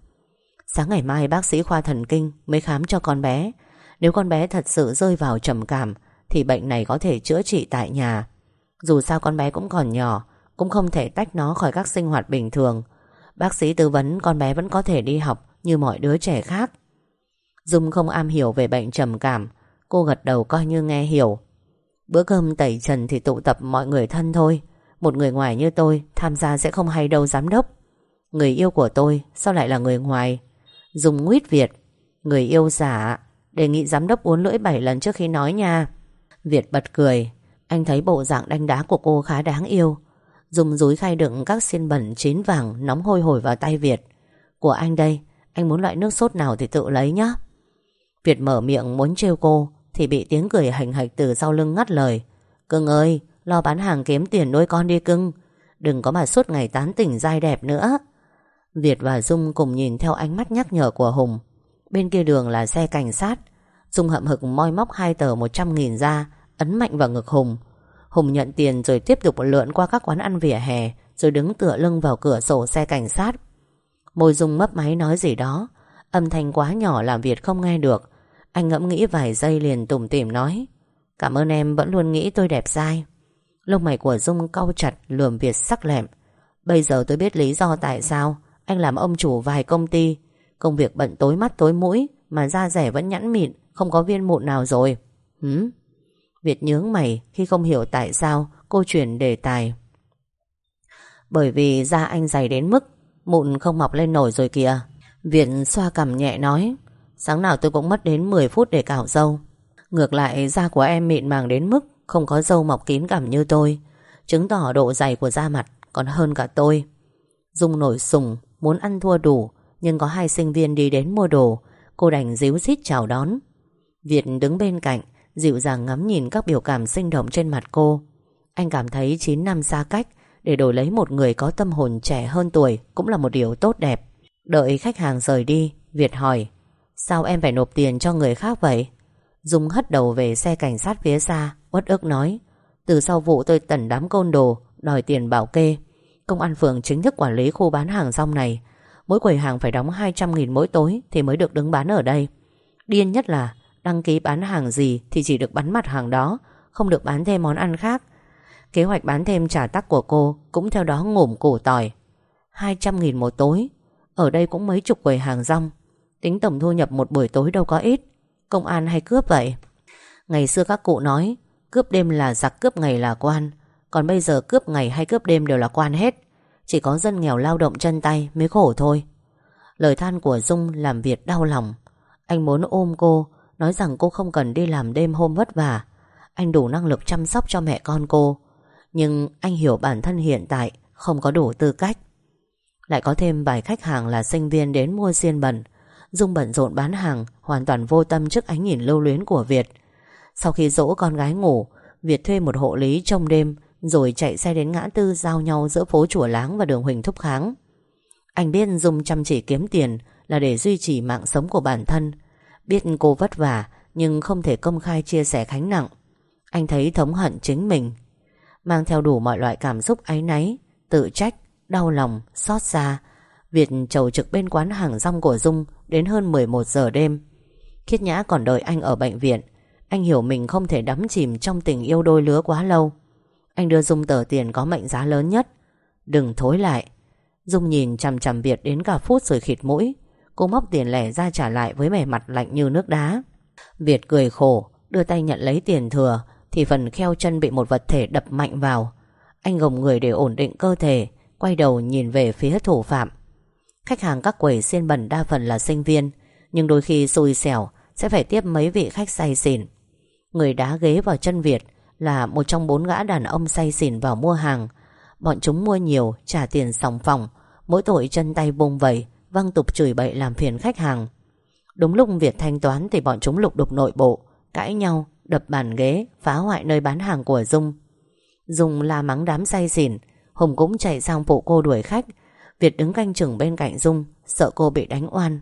Sáng ngày mai bác sĩ khoa thần kinh Mới khám cho con bé. Nếu con bé thật sự rơi vào trầm cảm, Thì bệnh này có thể chữa trị tại nhà. Dù sao con bé cũng còn nhỏ, Cũng không thể tách nó khỏi các sinh hoạt bình thường. Bác sĩ tư vấn con bé vẫn có thể đi học Như mọi đứa trẻ khác. Dung không am hiểu về bệnh trầm cảm. Cô gật đầu coi như nghe hiểu. Bữa cơm tẩy trần thì tụ tập mọi người thân thôi. Một người ngoài như tôi, Tham gia sẽ không hay đâu, giám đốc. Người yêu của tôi, sao lại là người ngoài? Dùng nguyết Việt. Người yêu giả. Đề nghị giám đốc uốn lưỡi 7 lần trước khi nói nha. Việt bật cười. Anh thấy bộ dạng đánh đá của cô khá đáng yêu. Dùng dúi khay đựng các xiên bẩn chín vàng, Nóng hôi hổi vào tay Việt. Của anh đây, Anh muốn loại nước sốt nào thì tự lấy nhé Việt mở miệng muốn trêu cô, Thì bị tiếng cười hành hạch từ sau lưng ngắt lời. Cưng ơi Lo bán hàng kiếm tiền nuôi con đi cưng. Đừng có mà suốt ngày tán tỉnh dai đẹp nữa. Việt và Dung cùng nhìn theo ánh mắt nhắc nhở của Hùng. Bên kia đường là xe cảnh sát. Dung hậm hực moi móc hai tờ 100.000 ra, Ấn mạnh vào ngực Hùng. Hùng nhận tiền rồi tiếp tục lượn qua các quán ăn vỉa hè, Rồi đứng tựa lưng vào cửa sổ xe cảnh sát. Môi Dung mấp máy nói gì đó. Âm thanh quá nhỏ làm Việt không nghe được. Anh ngẫm nghĩ vài giây liền tủm tỉm nói, Cảm ơn em, vẫn luôn nghĩ tôi đẹp dai. Lông mày của Dung cau chặt, lườm Việt sắc lẹm. Bây giờ tôi biết lý do tại sao. Anh làm ông chủ vài công ty. Công việc bận tối mắt tối mũi, Mà da rẻ vẫn nhẵn mịn, Không có viên mụn nào rồi. Hứ Việt nhướng mày khi không hiểu tại sao Cô chuyển đề tài. Bởi vì da anh dày đến mức Mụn không mọc lên nổi rồi kìa. Việt xoa cằm nhẹ nói, Sáng nào tôi cũng mất đến 10 phút để cạo dâu. Ngược lại, da của em mịn màng đến mức không có dâu mọc kín cằm như tôi. Chứng tỏ độ dày của da mặt Còn hơn cả tôi. Dung nổi sùng, Muốn ăn thua đủ, Nhưng có hai sinh viên đi đến mua đồ. Cô đành díu xít chào đón. Việt đứng bên cạnh, Dịu dàng ngắm nhìn các biểu cảm sinh động trên mặt cô. Anh cảm thấy 9 năm xa cách, Để đổi lấy một người có tâm hồn trẻ hơn tuổi Cũng là một điều tốt đẹp. Đợi khách hàng rời đi, Việt hỏi, Sao em phải nộp tiền cho người khác vậy? Dung hất đầu về xe cảnh sát phía xa, Uất ức nói, Từ sau vụ tôi tẩn đám côn đồ, Đòi tiền bảo kê. Công an phường chính thức quản lý khu bán hàng rong này. Mỗi quầy hàng phải đóng 200.000 mỗi tối Thì mới được đứng bán ở đây. Điên nhất là, đăng ký bán hàng gì Thì chỉ được bán mặt hàng đó, Không được bán thêm món ăn khác. Kế hoạch bán thêm trà tắc của cô Cũng theo đó ngủm củ tỏi. 200.000 một tối. Ở đây cũng mấy chục quầy hàng rong. Tính tổng thu nhập một buổi tối đâu có ít. Công an hay cướp vậy? Ngày xưa các cụ nói, Cướp đêm là giặc, cướp ngày là quan. Còn bây giờ cướp ngày hay cướp đêm đều là quan hết. Chỉ có dân nghèo lao động chân tay mới khổ thôi. Lời than của Dung làm Việt đau lòng. Anh muốn ôm cô, Nói rằng cô không cần đi làm đêm hôm vất vả. Anh đủ năng lực chăm sóc cho mẹ con cô. Nhưng anh hiểu bản thân hiện tại Không có đủ tư cách. Lại có thêm vài khách hàng là sinh viên đến mua xiên bẩn. Dung bận rộn bán hàng Hoàn toàn vô tâm trước ánh nhìn lưu luyến của Việt. Sau khi dỗ con gái ngủ Việt thuê một hộ lý trong đêm Rồi chạy xe đến ngã tư giao nhau Giữa phố Chùa Láng và đường Huỳnh Thúc Kháng. Anh biết Dung chăm chỉ kiếm tiền Là để duy trì mạng sống của bản thân. Biết cô vất vả Nhưng không thể công khai chia sẻ khánh nặng. Anh thấy thống hận chính mình. Mang theo đủ mọi loại cảm xúc áy náy Tự trách, đau lòng, xót xa Việt chầu trực bên quán hàng rong của Dung Đến hơn 11 giờ đêm. Khiết Nhã còn đợi anh ở bệnh viện. Anh hiểu mình không thể đắm chìm Trong tình yêu đôi lứa quá lâu. Anh đưa Dung tờ tiền có mệnh giá lớn nhất. Đừng thối lại. Dung nhìn chằm chằm Việt đến cả phút rồi khịt mũi. Cô móc tiền lẻ ra trả lại Với vẻ mặt lạnh như nước đá. Việt cười khổ, Đưa tay nhận lấy tiền thừa, Thì phần kheo chân bị một vật thể đập mạnh vào. Anh gồng người để ổn định cơ thể, Quay đầu nhìn về phía thủ phạm. Khách hàng các quầy xiên bẩn đa phần là sinh viên Nhưng đôi khi xui xẻo Sẽ phải tiếp mấy vị khách say xỉn. Người đá ghế vào chân Việt Là một trong bốn gã đàn ông say xỉn vào mua hàng. Bọn chúng mua nhiều Trả tiền sòng phòng Mỗi tội chân tay bung vẩy Văng tục chửi bậy làm phiền khách hàng. Đúng lúc Việt thanh toán Thì bọn chúng lục đục nội bộ Cãi nhau, đập bàn ghế Phá hoại nơi bán hàng của Dung. Dung la mắng đám say xỉn Hùng cũng chạy sang phụ cô đuổi khách Việt đứng canh chừng bên cạnh Dung, Sợ cô bị đánh oan.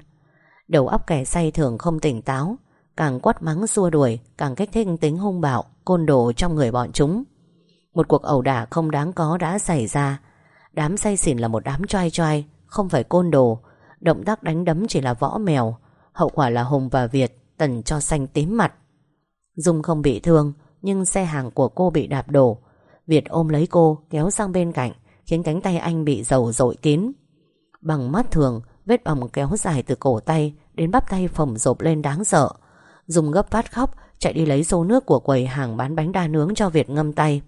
Đầu óc kẻ say thường không tỉnh táo, Càng quát mắng xua đuổi, Càng kích thích tính hung bạo, Côn đồ trong người bọn chúng. Một cuộc ẩu đả không đáng có đã xảy ra. Đám say xỉn là một đám choai choai, Không phải côn đồ. Động tác đánh đấm chỉ là võ mèo, Hậu quả là Hùng và Việt Tần cho xanh tím mặt. Dung không bị thương, Nhưng xe hàng của cô bị đạp đổ. Việt ôm lấy cô, kéo sang bên cạnh. Khiến cánh tay anh bị dầu dội kín. Bằng mắt thường, Vết bầm kéo dài từ cổ tay Đến bắp tay phồng rộp lên đáng sợ. Dùng gấp phát khóc, Chạy đi lấy xô nước của quầy hàng bán bánh đa nướng cho Việt ngâm tay.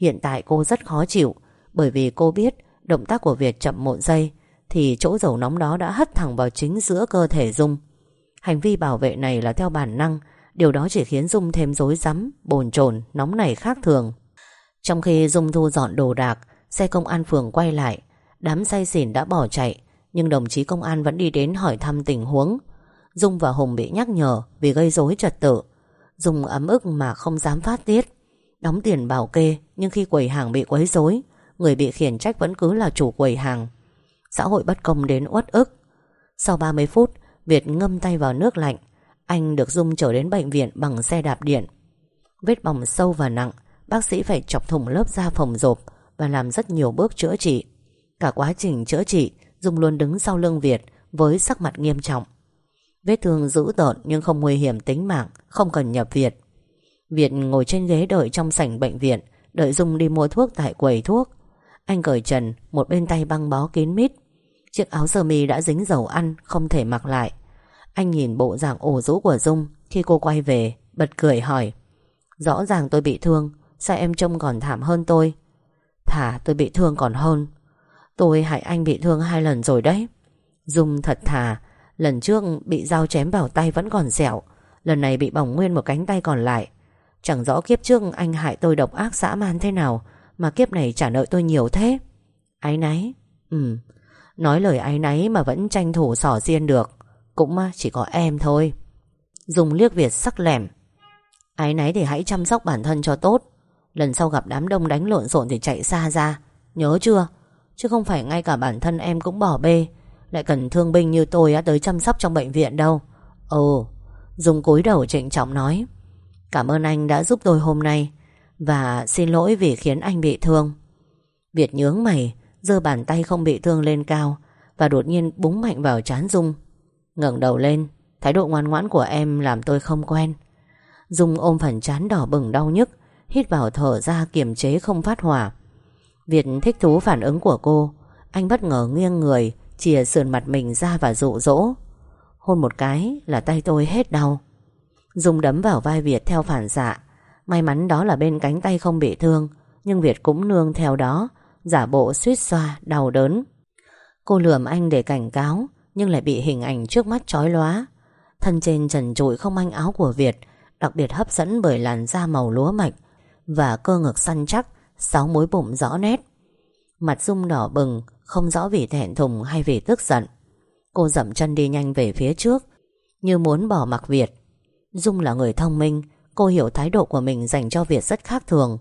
Hiện tại cô rất khó chịu, Bởi vì cô biết Động tác của Việt chậm một giây Thì chỗ dầu nóng đó đã hất thẳng vào chính giữa cơ thể Dung. Hành vi bảo vệ này là theo bản năng, Điều đó chỉ khiến Dung thêm rối rắm, Bồn chồn, nóng nảy khác thường. Trong khi Dung thu dọn đồ đạc Xe công an phường quay lại. Đám say xỉn đã bỏ chạy, Nhưng đồng chí công an vẫn đi đến hỏi thăm tình huống. Dung và Hùng bị nhắc nhở Vì gây rối trật tự. Dung ấm ức mà không dám phát tiết. Đóng tiền bảo kê, Nhưng khi quầy hàng bị quấy rối, Người bị khiển trách vẫn cứ là chủ quầy hàng. Xã hội bất công đến uất ức. Sau 30 phút, Việt ngâm tay vào nước lạnh. Anh được Dung trở đến bệnh viện bằng xe đạp điện. Vết bỏng sâu và nặng, Bác sĩ phải chọc thủng lớp da phòng rộp và làm rất nhiều bước chữa trị. Cả quá trình chữa trị, Dung luôn đứng sau lưng Việt với sắc mặt nghiêm trọng. Vết thương dữ tợn nhưng không nguy hiểm tính mạng, không cần nhập viện. Việt ngồi trên ghế đợi trong sảnh bệnh viện, đợi Dung đi mua thuốc tại quầy thuốc. Anh cởi trần, một bên tay băng bó kín mít. Chiếc áo sơ mi đã dính dầu ăn, không thể mặc lại. Anh nhìn bộ dạng ổ rũ của Dung khi cô quay về, bật cười hỏi. Rõ ràng tôi bị thương, sao em trông còn thảm hơn tôi? Thả tôi bị thương còn hơn. Tôi hại anh bị thương hai lần rồi đấy. Dung thật thà. Lần trước bị dao chém vào tay vẫn còn dẻo Lần này bị bỏng nguyên một cánh tay còn lại. Chẳng rõ kiếp trước anh hại tôi độc ác dã man thế nào, Mà kiếp này trả nợ tôi nhiều thế. Ái náy. Ừ. Nói lời ái náy mà vẫn tranh thủ sỏ riêng được. Cũng chỉ có em thôi. Dùng liếc Việt sắc lẻm. Ái náy thì hãy chăm sóc bản thân cho tốt. Lần sau gặp đám đông đánh lộn xộn thì chạy xa ra. Nhớ chưa? Chứ không phải ngay cả bản thân em cũng bỏ bê. Lại cần thương binh như tôi á, tới chăm sóc trong bệnh viện đâu. Ồ Dung cúi đầu trịnh trọng nói. Cảm ơn anh đã giúp tôi hôm nay. Và xin lỗi vì khiến anh bị thương. Việt nhướng mày, giơ bàn tay không bị thương lên cao, Và đột nhiên búng mạnh vào chán Dung. Ngẩng đầu lên, Thái độ ngoan ngoãn của em làm tôi không quen. Dung ôm phần chán đỏ bừng đau nhức Hít vào thở ra kiềm chế không phát hỏa. Việt thích thú phản ứng của cô Anh bất ngờ nghiêng người Chìa sườn mặt mình ra và dụ dỗ. Hôn một cái là tay tôi hết đau. Dùng đấm vào vai Việt theo phản xạ. May mắn đó là bên cánh tay không bị thương Nhưng Việt cũng nương theo đó Giả bộ suýt xoa, đau đớn. Cô lườm anh để cảnh cáo Nhưng lại bị hình ảnh trước mắt chói lóa. Thân trên trần trụi không manh áo của Việt Đặc biệt hấp dẫn bởi làn da màu lúa mạch. Và cơ ngực săn chắc, Sáu mối bụng rõ nét. Mặt Dung đỏ bừng, Không rõ vì thẹn thùng hay vì tức giận. Cô dậm chân đi nhanh về phía trước, Như muốn bỏ mặc Việt. Dung là người thông minh, Cô hiểu thái độ của mình dành cho Việt rất khác thường.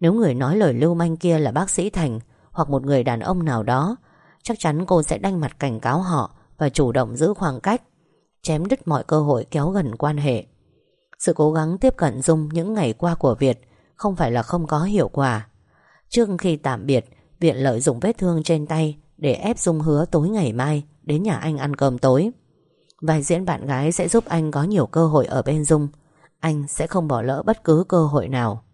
Nếu người nói lời lưu manh kia là bác sĩ Thành Hoặc một người đàn ông nào đó, Chắc chắn cô sẽ đanh mặt cảnh cáo họ Và chủ động giữ khoảng cách, Chém đứt mọi cơ hội kéo gần quan hệ. Sự cố gắng tiếp cận Dung những ngày qua của Việt không phải là không có hiệu quả. Trước khi tạm biệt, viện lợi dụng vết thương trên tay Để ép Dung hứa tối ngày mai Đến nhà anh ăn cơm tối. Vai diễn bạn gái sẽ giúp anh có nhiều cơ hội ở bên Dung. Anh sẽ không bỏ lỡ bất cứ cơ hội nào.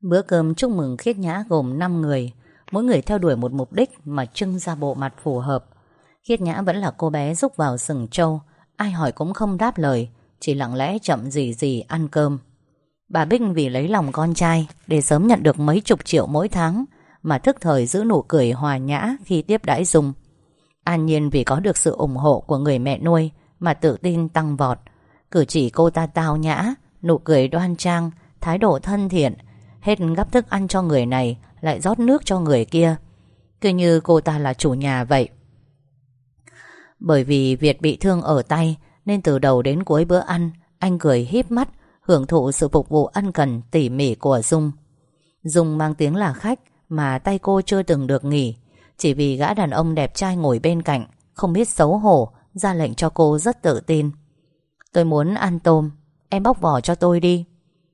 Bữa cơm chúc mừng khiết nhã gồm 5 người. Mỗi người theo đuổi một mục đích Mà trưng ra bộ mặt phù hợp. Khiết nhã vẫn là cô bé rúc vào sừng trâu. Ai hỏi cũng không đáp lời. Chỉ lặng lẽ chậm gì gì ăn cơm. Bà Bích vì lấy lòng con trai Để sớm nhận được mấy chục triệu mỗi tháng Mà thức thời giữ nụ cười hòa nhã Khi tiếp đãi Dung. An Nhiên vì có được sự ủng hộ của người mẹ nuôi Mà tự tin tăng vọt. Cử chỉ cô ta tao nhã, Nụ cười đoan trang, Thái độ thân thiện, Hết gắp thức ăn cho người này, Lại rót nước cho người kia. Cứ như cô ta là chủ nhà vậy. Bởi vì Việt bị thương ở tay, Nên từ đầu đến cuối bữa ăn, Anh cười híp mắt Hưởng thụ sự phục vụ ân cần, tỉ mỉ của Dung. Dung mang tiếng là khách Mà tay cô chưa từng được nghỉ. Chỉ vì gã đàn ông đẹp trai ngồi bên cạnh, Không biết xấu hổ, Ra lệnh cho cô rất tự tin. Tôi muốn ăn tôm, Em bóc vỏ cho tôi đi.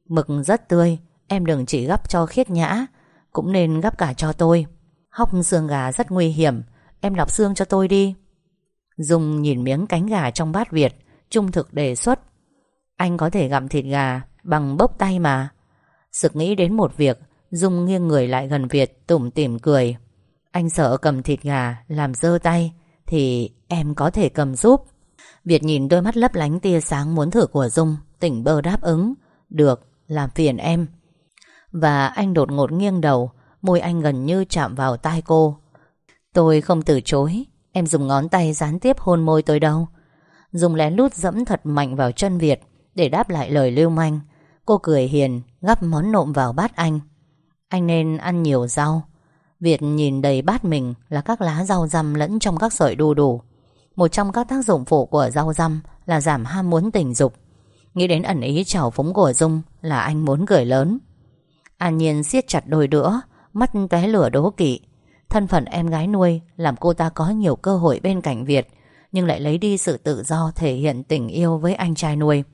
Mực rất tươi, Em đừng chỉ gắp cho khiết nhã, Cũng nên gắp cả cho tôi. Hóc xương gà rất nguy hiểm, Em lọc xương cho tôi đi. Dung nhìn miếng cánh gà trong bát Việt, Trung thực đề xuất. Anh có thể gặm thịt gà Bằng bốc tay mà. Sực nghĩ đến một việc Dung nghiêng người lại gần Việt tủm tỉm cười. Anh sợ cầm thịt gà Làm dơ tay Thì em có thể cầm giúp. Việt nhìn đôi mắt lấp lánh tia sáng muốn thử của Dung Tỉnh bơ đáp ứng. Được, làm phiền em. Và anh đột ngột nghiêng đầu Môi anh gần như chạm vào tai cô. Tôi không từ chối Em dùng ngón tay gián tiếp hôn môi tôi đâu. Dung lén lút dẫm thật mạnh vào chân Việt. Để đáp lại lời lưu manh. Cô cười hiền, Gắp món nộm vào bát anh. Anh nên ăn nhiều rau. Việt nhìn đầy bát mình Là các lá rau răm lẫn trong các sợi đu đủ. Một trong các tác dụng phụ của rau răm Là giảm ham muốn tình dục. Nghĩ đến ẩn ý trào phúng của Dung Là anh muốn cười lớn. An Nhiên siết chặt đôi đũa, Mắt té lửa đố kỵ. Thân phận em gái nuôi Làm cô ta có nhiều cơ hội bên cạnh Việt, Nhưng lại lấy đi sự tự do Thể hiện tình yêu với anh trai nuôi.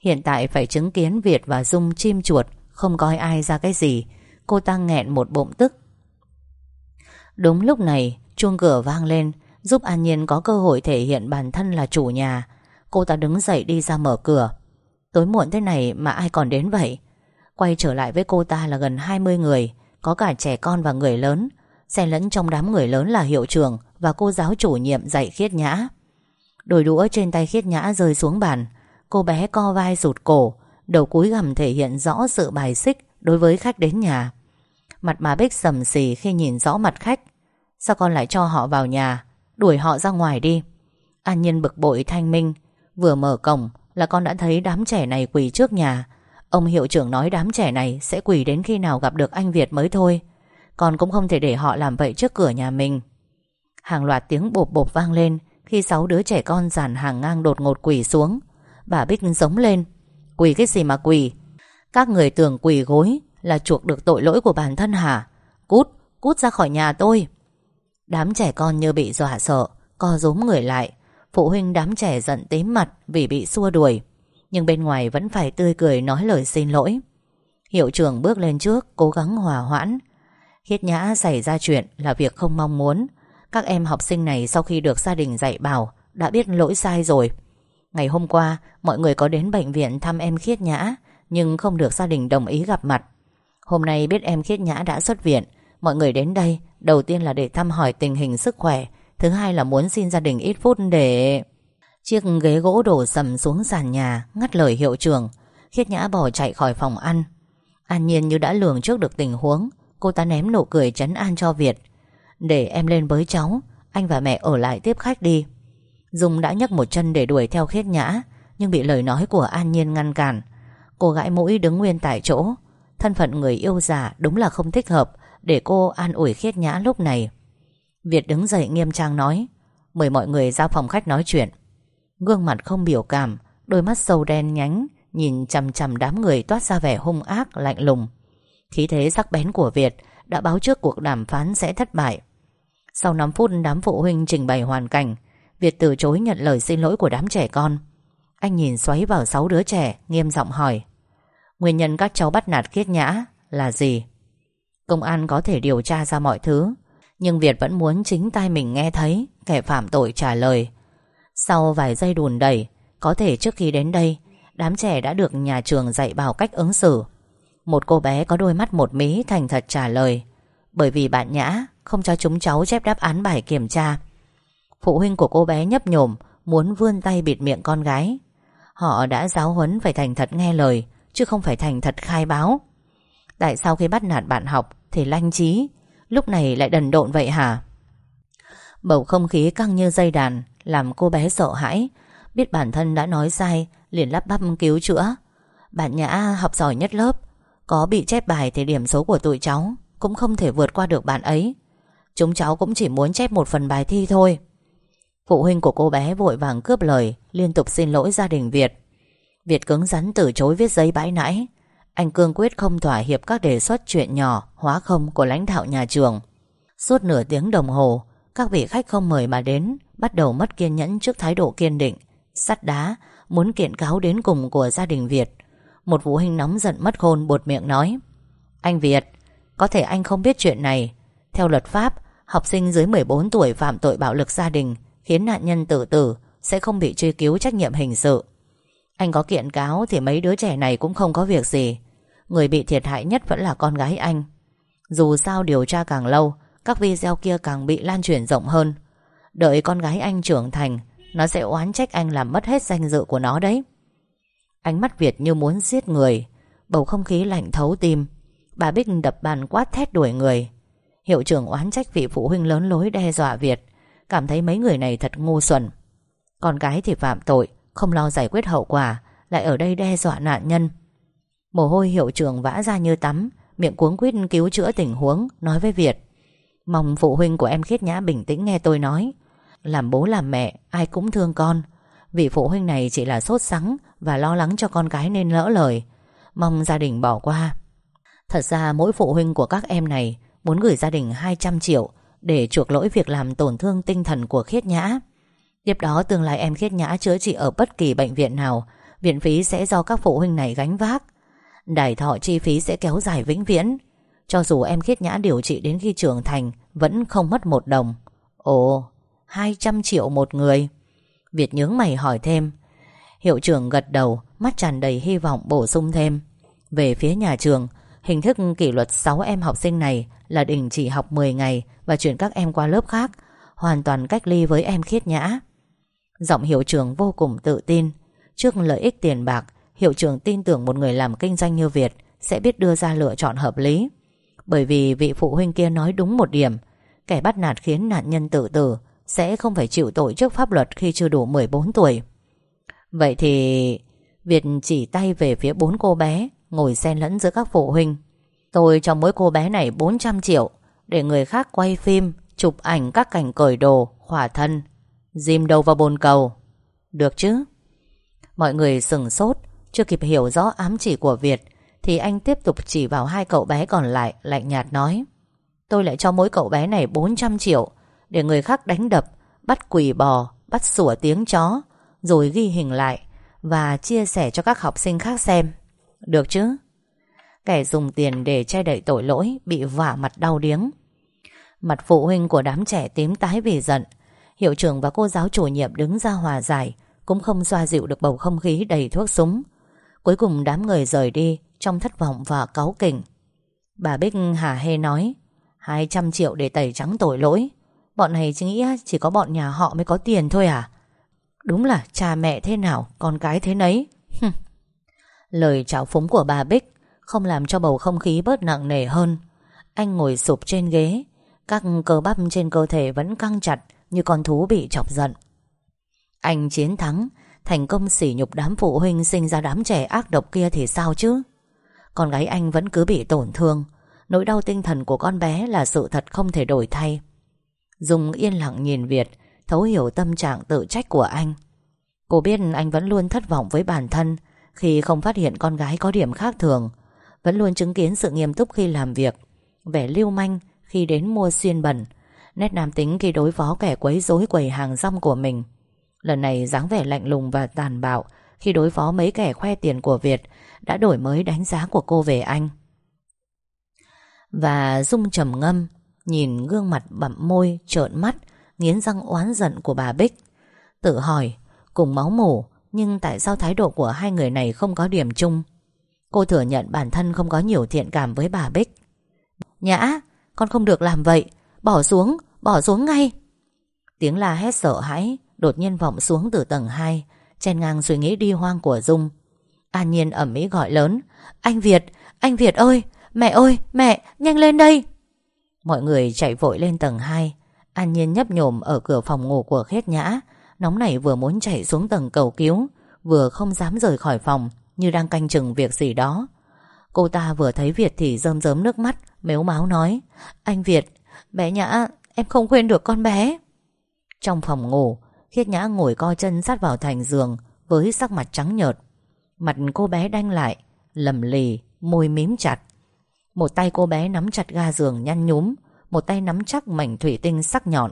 Hiện tại phải chứng kiến Việt và Dung chim chuột, Không coi ai ra cái gì. Cô ta nghẹn một bụng tức. Đúng lúc này, chuông cửa vang lên, Giúp An Nhiên có cơ hội thể hiện bản thân là chủ nhà. Cô ta đứng dậy đi ra mở cửa. Tối muộn thế này mà ai còn đến vậy? Quay trở lại với cô ta là gần 20 người, Có cả trẻ con và người lớn. Xen lẫn trong đám người lớn là hiệu trưởng Và cô giáo chủ nhiệm dạy khiết nhã. Đồi đũa trên tay khiết nhã rơi xuống bàn. Cô bé co vai rụt cổ, Đầu cúi gằm thể hiện rõ sự bài xích Đối với khách đến nhà. Mặt bà Bích sầm xì khi nhìn rõ mặt khách. Sao con lại cho họ vào nhà? Đuổi họ ra ngoài đi. An Nhiên bực bội thanh minh. Vừa mở cổng là con đã thấy đám trẻ này quỳ trước nhà. Ông hiệu trưởng nói đám trẻ này Sẽ quỳ đến khi nào gặp được anh Việt mới thôi. Con cũng không thể để họ làm vậy trước cửa nhà mình. Hàng loạt tiếng bộp bộp vang lên Khi sáu đứa trẻ con dàn hàng ngang đột ngột quỳ xuống. Bà Bích giống lên. Quỳ cái gì mà quỳ? Các người tưởng quỳ gối Là chuộc được tội lỗi của bản thân hả? Cút, Cút ra khỏi nhà tôi. Đám trẻ con như bị dọa sợ Co rúm người lại. Phụ huynh đám trẻ giận tím mặt vì bị xua đuổi. Nhưng bên ngoài vẫn phải tươi cười nói lời xin lỗi. Hiệu trưởng bước lên trước Cố gắng hòa hoãn. Khiết nhã xảy ra chuyện là việc không mong muốn. Các em học sinh này sau khi được gia đình dạy bảo Đã biết lỗi sai rồi. Ngày hôm qua, Mọi người có đến bệnh viện thăm em Khiết nhã, Nhưng không được gia đình đồng ý gặp mặt. Hôm nay biết em Khiết nhã đã xuất viện. Mọi người đến đây, Đầu tiên là để thăm hỏi tình hình sức khỏe. Thứ hai là muốn xin gia đình ít phút để... Chiếc ghế gỗ đổ sầm xuống sàn nhà, Ngắt lời hiệu trưởng. Khiết nhã bỏ chạy khỏi phòng ăn. An nhiên như đã lường trước được tình huống, Cô ta ném nụ cười chấn an cho Việt. Để em lên với cháu, Anh và mẹ ở lại tiếp khách đi. Dung đã nhấc một chân để đuổi theo khiết nhã, Nhưng bị lời nói của An Nhiên ngăn cản. Cô gãi mũi đứng nguyên tại chỗ. Thân phận người yêu giả đúng là không thích hợp Để cô an ủi khiết nhã lúc này. Việt đứng dậy nghiêm trang nói, Mời mọi người ra phòng khách nói chuyện. Gương mặt không biểu cảm, Đôi mắt sâu đen nhánh, Nhìn chằm chằm đám người toát ra vẻ hung ác, Lạnh lùng. Khí thế sắc bén của Việt Đã báo trước cuộc đàm phán sẽ thất bại. Sau 5 phút đám phụ huynh trình bày hoàn cảnh Việt từ chối nhận lời xin lỗi của đám trẻ con. Anh nhìn xoáy vào sáu đứa trẻ, Nghiêm giọng hỏi, Nguyên nhân các cháu bắt nạt khiết nhã là gì? Công an có thể điều tra ra mọi thứ, Nhưng Việt vẫn muốn chính tay mình nghe thấy, Kẻ phạm tội trả lời. Sau vài giây đùn đẩy, Có thể trước khi đến đây, Đám trẻ đã được nhà trường dạy bảo cách ứng xử. Một cô bé có đôi mắt một mí Thành thật trả lời, Bởi vì bạn Nhã, không cho chúng cháu chép đáp án bài kiểm tra. Phụ huynh của cô bé nhấp nhổm, Muốn vươn tay bịt miệng con gái. Họ đã giáo huấn phải thành thật nghe lời, Chứ không phải thành thật khai báo. Tại sao khi bắt nạt bạn học Thì lanh trí Lúc này lại đần độn vậy hả? Bầu không khí căng như dây đàn, Làm cô bé sợ hãi. Biết bản thân đã nói sai, Liền lắp bắp cứu chữa. Bạn Nhã học giỏi nhất lớp, Có bị chép bài thì điểm số của tụi cháu Cũng không thể vượt qua được bạn ấy. Chúng cháu cũng chỉ muốn chép một phần bài thi thôi. Phụ huynh của cô bé vội vàng cướp lời, Liên tục xin lỗi gia đình Việt. Việt cứng rắn từ chối viết giấy bãi nãy. Anh cương quyết không thỏa hiệp các đề xuất chuyện nhỏ, Hóa không của lãnh đạo nhà trường. Suốt nửa tiếng đồng hồ, Các vị khách không mời mà đến, Bắt đầu mất kiên nhẫn trước thái độ kiên định, Sắt đá, Muốn kiện cáo đến cùng của gia đình Việt. Một phụ huynh nóng giận mất khôn bột miệng nói, Anh Việt, Có thể anh không biết chuyện này. Theo luật pháp, Học sinh dưới 14 tuổi phạm tội bạo lực gia đình Khiến nạn nhân tự tử, Sẽ không bị truy cứu trách nhiệm hình sự. Anh có kiện cáo thì mấy đứa trẻ này cũng không có việc gì. Người bị thiệt hại nhất vẫn là con gái anh. Dù sao điều tra càng lâu, Các video kia càng bị lan truyền rộng hơn. Đợi con gái anh trưởng thành, Nó sẽ oán trách anh làm mất hết danh dự của nó đấy. Ánh mắt Việt như muốn giết người, Bầu không khí lạnh thấu tim. Bà Bích đập bàn quát thét đuổi người. Hiệu trưởng oán trách vị phụ huynh lớn lối đe dọa Việt. Cảm thấy mấy người này thật ngu xuẩn. Con gái thì phạm tội, Không lo giải quyết hậu quả, Lại ở đây đe dọa nạn nhân. Mồ hôi hiệu trưởng vã ra như tắm, Miệng cuống quýt cứu chữa tình huống, Nói với Việt. Mong phụ huynh của em khiết nhã bình tĩnh nghe tôi nói. Làm bố làm mẹ, Ai cũng thương con. Vì phụ huynh này chỉ là sốt sắng Và lo lắng cho con cái nên lỡ lời. Mong gia đình bỏ qua. Thật ra mỗi phụ huynh của các em này Muốn gửi gia đình 200 triệu để chuộc lỗi việc làm tổn thương tinh thần của Khiết Nhã. Tiếp đó tương lai em Khiết Nhã chữa trị ở bất kỳ bệnh viện nào, viện phí sẽ do các phụ huynh này gánh vác. Đài thọ chi phí sẽ kéo dài vĩnh viễn. Cho dù em Khiết Nhã điều trị đến khi trưởng thành, vẫn không mất một đồng. Ồ, 200 triệu một người. Việt nhướng mày hỏi thêm. Hiệu trưởng gật đầu, mắt tràn đầy hy vọng bổ sung thêm. Về phía nhà trường, hình thức kỷ luật 6 em học sinh này là đình chỉ học 10 ngày và chuyển các em qua lớp khác, hoàn toàn cách ly với em khiết nhã. Giọng hiệu trưởng vô cùng tự tin. Trước lợi ích tiền bạc, hiệu trưởng tin tưởng một người làm kinh doanh như Việt sẽ biết đưa ra lựa chọn hợp lý. Bởi vì vị phụ huynh kia nói đúng một điểm, kẻ bắt nạt khiến nạn nhân tự tử sẽ không phải chịu tội trước pháp luật khi chưa đủ 14 tuổi. Vậy thì... Việt chỉ tay về phía bốn cô bé ngồi xen lẫn giữa các phụ huynh. Tôi cho mỗi cô bé này 400 triệu để người khác quay phim, chụp ảnh các cảnh cởi đồ, khỏa thân, dìm đầu vào bồn cầu. Được chứ? Mọi người sừng sốt, chưa kịp hiểu rõ ám chỉ của Việt, thì anh tiếp tục chỉ vào hai cậu bé còn lại, lạnh nhạt nói. Tôi lại cho mỗi cậu bé này 400 triệu Để người khác đánh đập Bắt quỷ bò, bắt sủa tiếng chó Rồi ghi hình lại Và chia sẻ cho các học sinh khác xem được chứ? Kẻ dùng tiền để che đậy tội lỗi Bị vả mặt đau điếng. Mặt phụ huynh của đám trẻ tím tái vì giận. Hiệu trưởng và cô giáo chủ nhiệm đứng ra hòa giải, Cũng không xoa dịu được bầu không khí đầy thuốc súng. Cuối cùng đám người rời đi, Trong thất vọng và cáu kỉnh. Bà Bích hả hê nói 200 triệu để tẩy trắng tội lỗi. Bọn này chỉ nghĩ chỉ có bọn nhà họ mới có tiền thôi à? Đúng là cha mẹ thế nào, Con cái thế nấy. Lời chào phúng của bà Bích Không làm cho bầu không khí bớt nặng nề hơn. Anh ngồi sụp trên ghế, Các cơ bắp trên cơ thể vẫn căng chặt Như con thú bị chọc giận. Anh chiến thắng, Thành công sỉ nhục đám phụ huynh Sinh ra đám trẻ ác độc kia thì sao chứ? Con gái anh vẫn cứ bị tổn thương, Nỗi đau tinh thần của con bé Là sự thật không thể đổi thay. Dung yên lặng nhìn Việt, Thấu hiểu tâm trạng tự trách của anh. Cô biết anh vẫn luôn thất vọng với bản thân khi không phát hiện con gái có điểm khác thường, Vẫn luôn chứng kiến sự nghiêm túc khi làm việc, Vẻ lưu manh khi đến mua xuyên bẩn, Nét nam tính khi đối phó kẻ quấy rối quầy hàng rong của mình. Lần này dáng vẻ lạnh lùng và tàn bạo Khi đối phó mấy kẻ khoe tiền của Việt Đã đổi mới đánh giá của cô về anh. Và Dung trầm ngâm, Nhìn gương mặt bặm môi, trợn mắt, Nghiến răng oán giận của bà Bích, Tự hỏi, Cùng máu mủ nhưng tại sao thái độ của hai người này không có điểm chung? Cô thừa nhận bản thân không có nhiều thiện cảm với bà Bích. Nhã Con không được làm vậy. Bỏ xuống Bỏ xuống ngay. Tiếng la hét sợ hãi Đột nhiên vọng xuống từ tầng 2 Chen ngang suy nghĩ đi hoang của Dung. An Nhiên ẩm mỹ gọi lớn Anh Việt, anh Việt ơi Mẹ ơi, mẹ, nhanh lên đây. Mọi người chạy vội lên tầng 2 An Nhiên nhấp nhổm ở cửa phòng ngủ của Khét Nhã. Nóng nảy vừa muốn chạy xuống tầng cầu cứu Vừa không dám rời khỏi phòng Như đang canh chừng việc gì đó. Cô ta vừa thấy Việt thì rơm rớm nước mắt Mếu máu nói Anh Việt, bé Nhã, em không quên được con bé. Trong phòng ngủ Khiết Nhã ngồi co chân sát vào thành giường Với sắc mặt trắng nhợt. Mặt cô bé đanh lại Lầm lì, môi mím chặt. Một tay cô bé nắm chặt ga giường nhăn nhúm Một tay nắm chắc mảnh thủy tinh sắc nhọn.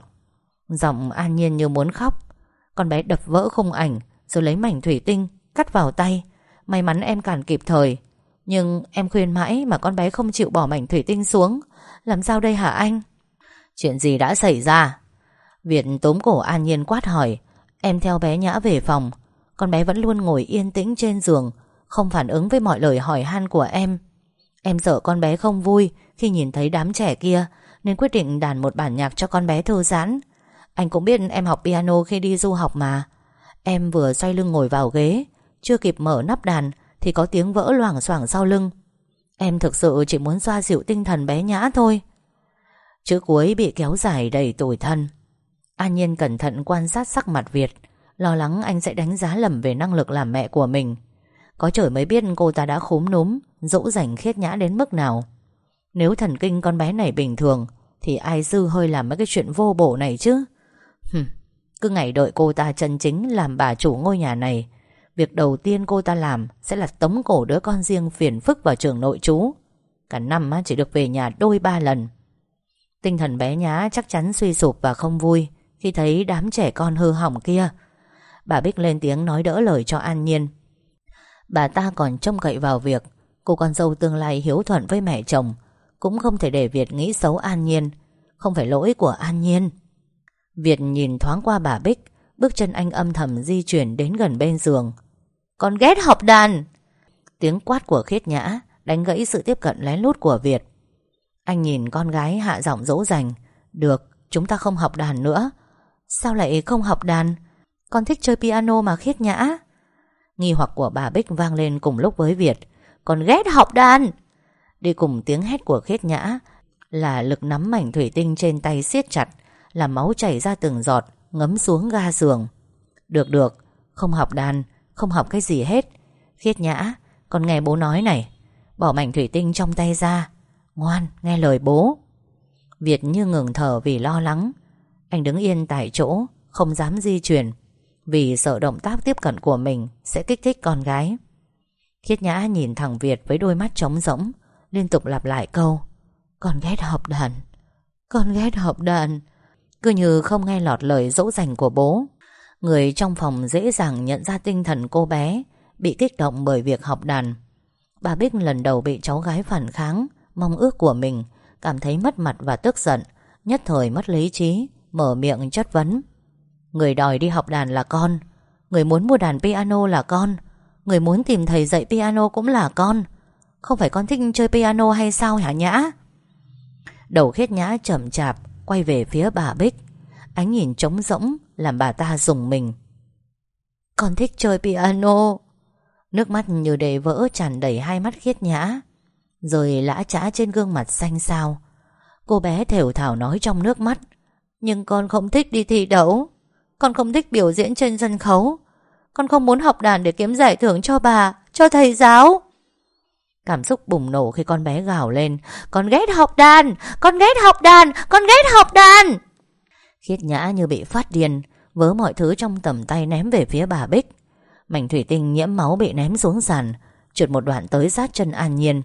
Giọng an nhiên như muốn khóc. Con bé đập vỡ khung ảnh, Rồi lấy mảnh thủy tinh Cắt vào tay. May mắn em cản kịp thời. Nhưng em khuyên mãi mà con bé không chịu bỏ mảnh thủy tinh xuống. Làm sao đây hả anh? Chuyện gì đã xảy ra? Việt tốm cổ an nhiên quát hỏi. Em theo bé Nhã về phòng. Con bé vẫn luôn ngồi yên tĩnh trên giường, Không phản ứng với mọi lời hỏi han của em. Em sợ con bé không vui Khi nhìn thấy đám trẻ kia, Nên quyết định đàn một bản nhạc cho con bé thư giãn. Anh cũng biết em học piano khi đi du học mà. Em vừa xoay lưng ngồi vào ghế, Chưa kịp mở nắp đàn Thì có tiếng vỡ loảng xoảng sau lưng. Em thực sự chỉ muốn xoa dịu tinh thần bé Nhã thôi. Chữ cuối bị kéo dài đầy tủi thân. An Nhiên cẩn thận quan sát sắc mặt Việt, Lo lắng anh sẽ đánh giá lầm về năng lực làm mẹ của mình. Có trời mới biết cô ta đã khúm núm, Dỗ dành khiết nhã đến mức nào. Nếu thần kinh con bé này bình thường, Thì ai dư hơi làm mấy cái chuyện vô bổ này chứ? Cứ ngày đợi cô ta chân chính làm bà chủ ngôi nhà này, Việc đầu tiên cô ta làm Sẽ là tống cổ đứa con riêng phiền phức vào trường nội trú. Cả năm chỉ được về nhà đôi ba lần. Tinh thần bé nhá chắc chắn suy sụp và không vui khi thấy đám trẻ con hư hỏng kia. Bà Bích lên tiếng nói đỡ lời cho An Nhiên. Bà ta còn trông cậy vào việc Cô con dâu tương lai hiếu thuận với mẹ chồng, Cũng không thể để Việt nghĩ xấu An Nhiên, Không phải lỗi của An Nhiên. Việt nhìn thoáng qua bà Bích Bước chân anh âm thầm di chuyển đến gần bên giường. Con ghét học đàn! Tiếng quát của khiết nhã Đánh gãy sự tiếp cận lén lút của Việt. Anh nhìn con gái hạ giọng dỗ dành Được, chúng ta không học đàn nữa. Sao lại không học đàn? Con thích chơi piano mà khiết nhã. Nghi hoặc của bà Bích vang lên cùng lúc với Việt. Con ghét học đàn! Đi cùng tiếng hét của khiết nhã Là lực nắm mảnh thủy tinh trên tay siết chặt làm máu chảy ra từng giọt Ngấm xuống ga giường. Được được, không học đàn Không học cái gì hết. Khiết nhã, con nghe bố nói này. Bỏ mảnh thủy tinh trong tay ra. Ngoan, nghe lời bố. Việt như ngừng thở vì lo lắng. Anh đứng yên tại chỗ Không dám di chuyển. Vì sợ động tác tiếp cận của mình Sẽ kích thích con gái. Khiết Nhã nhìn thẳng Việt với đôi mắt trống rỗng Liên tục lặp lại câu. Con ghét học đàn. Con ghét học đàn. Cứ như không nghe lọt lời dỗ dành của bố. Người trong phòng dễ dàng nhận ra tinh thần cô bé, Bị kích động bởi việc học đàn. Bà Bích lần đầu bị cháu gái phản kháng, Mong ước của mình, Cảm thấy mất mặt và tức giận, Nhất thời mất lý trí, Mở miệng chất vấn. Người đòi đi học đàn là con, Người muốn mua đàn piano là con, Người muốn tìm thầy dạy piano cũng là con. Không phải con thích chơi piano hay sao hả Nhã? Đầu khiết Nhã chậm chạp Quay về phía bà Bích. Ánh nhìn trống rỗng Làm bà ta dùng mình. Con thích chơi piano. Nước mắt như đầy vỡ tràn đầy hai mắt khiết nhã, Rồi lã trã trên gương mặt xanh xao. Cô bé thều thảo nói trong nước mắt, Nhưng con không thích đi thi đấu. Con không thích biểu diễn trên sân khấu. Con không muốn học đàn để kiếm giải thưởng cho bà, Cho thầy giáo. Cảm xúc bùng nổ khi con bé gào lên. Con ghét học đàn! Con ghét học đàn! Con ghét học đàn! Khiết nhã như bị phát điên, Vớ mọi thứ trong tầm tay ném về phía bà Bích. Mảnh thủy tinh nhiễm máu bị ném xuống sàn, Trượt một đoạn tới sát chân An Nhiên.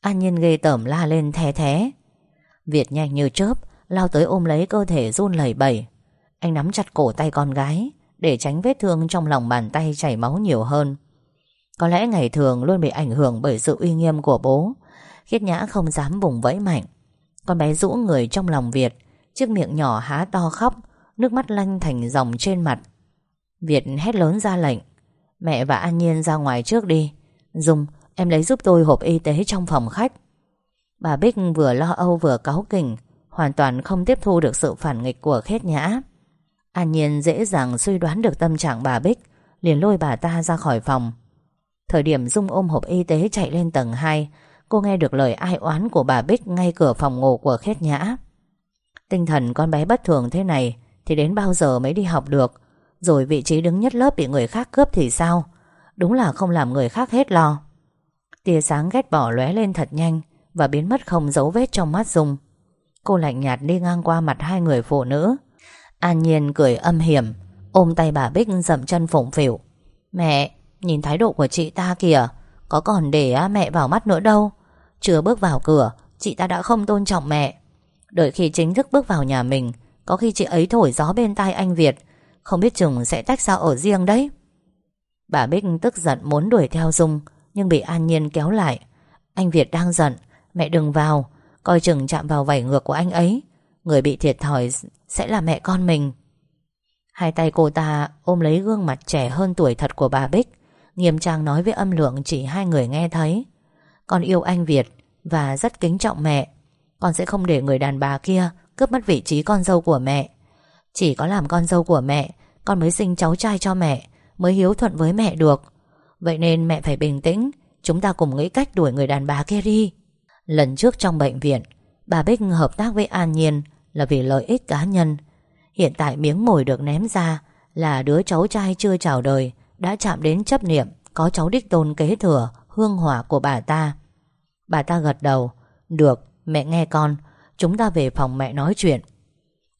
An Nhiên ghê tởm la lên the thé. Việt nhanh như chớp, Lao tới ôm lấy cơ thể run lẩy bẩy. Anh nắm chặt cổ tay con gái, Để tránh vết thương trong lòng bàn tay chảy máu nhiều hơn. Có lẽ ngày thường luôn bị ảnh hưởng Bởi sự uy nghiêm của bố. Khiết nhã không dám vùng vẫy mạnh. Con bé rũ người trong lòng Việt, Chiếc miệng nhỏ há to khóc, Nước mắt lanh thành dòng trên mặt. Việt hét lớn ra lệnh, Mẹ và An Nhiên ra ngoài trước đi. Dung, em lấy giúp tôi hộp y tế trong phòng khách. Bà Bích vừa lo âu vừa cáu kỉnh, Hoàn toàn không tiếp thu được sự phản nghịch của khét nhã. An Nhiên dễ dàng suy đoán được tâm trạng bà Bích, Liền lôi bà ta ra khỏi phòng. Thời điểm Dung ôm hộp y tế chạy lên tầng 2 Cô nghe được lời ai oán của bà Bích Ngay cửa phòng ngủ của khét nhã. Tinh thần con bé bất thường thế này Thì đến bao giờ mới đi học được? Rồi vị trí đứng nhất lớp bị người khác cướp thì sao? Đúng là không làm người khác hết lo. Tia sáng ghét bỏ lóe lên thật nhanh Và biến mất không dấu vết trong mắt Dung. Cô lạnh nhạt đi ngang qua mặt hai người phụ nữ. An Nhiên cười âm hiểm, Ôm tay bà Bích dậm chân phụng phỉu Mẹ Nhìn thái độ của chị ta kìa, Có còn để mẹ vào mắt nữa đâu. Chưa bước vào cửa, Chị ta đã không tôn trọng mẹ. Đợi khi chính thức bước vào nhà mình, Có khi chị ấy thổi gió bên tai anh Việt. Không biết chừng sẽ tách sao ở riêng đấy. Bà Bích tức giận muốn đuổi theo Dung, Nhưng bị An Nhiên kéo lại. Anh Việt đang giận, Mẹ đừng vào, Coi chừng chạm vào vảy ngược của anh ấy. Người bị thiệt thòi sẽ là mẹ con mình. Hai tay cô ta ôm lấy gương mặt trẻ hơn tuổi thật của bà Bích. Nghiêm trang nói với âm lượng chỉ hai người nghe thấy. Con yêu anh Việt Và rất kính trọng mẹ. Con sẽ không để người đàn bà kia Cướp mất vị trí con dâu của mẹ. Chỉ có làm con dâu của mẹ, Con mới sinh cháu trai cho mẹ, Mới hiếu thuận với mẹ được. Vậy nên mẹ phải bình tĩnh, Chúng ta cùng nghĩ cách đuổi người đàn bà kia đi. Lần trước trong bệnh viện, Bà Bích hợp tác với An Nhiên Là vì lợi ích cá nhân. Hiện tại miếng mồi được ném ra Là đứa cháu trai chưa chào đời đã chạm đến chấp niệm, Có cháu đích tôn kế thừa, Hương hỏa của bà ta. Bà ta gật đầu, Được, mẹ nghe con, Chúng ta về phòng mẹ nói chuyện.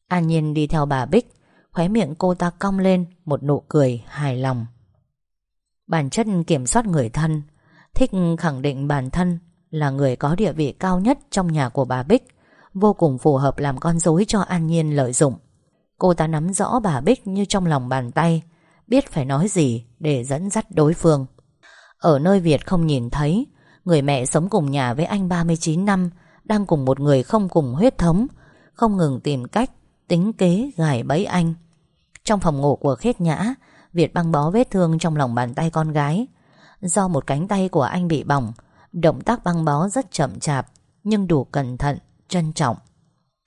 An Nhiên đi theo bà Bích, Khóe miệng cô ta cong lên Một nụ cười hài lòng. Bản chất kiểm soát người thân, Thích khẳng định bản thân Là người có địa vị cao nhất Trong nhà của bà Bích, Vô cùng phù hợp làm con dối cho An Nhiên lợi dụng. Cô ta nắm rõ bà Bích Như trong lòng bàn tay Biết phải nói gì để dẫn dắt đối phương. Ở nơi Việt không nhìn thấy Người mẹ sống cùng nhà với anh 39 năm Đang cùng một người không cùng huyết thống Không ngừng tìm cách Tính kế gài bẫy anh. Trong phòng ngủ của khết nhã Việt băng bó vết thương trong lòng bàn tay con gái. Do một cánh tay của anh bị bỏng Động tác băng bó rất chậm chạp Nhưng đủ cẩn thận, trân trọng.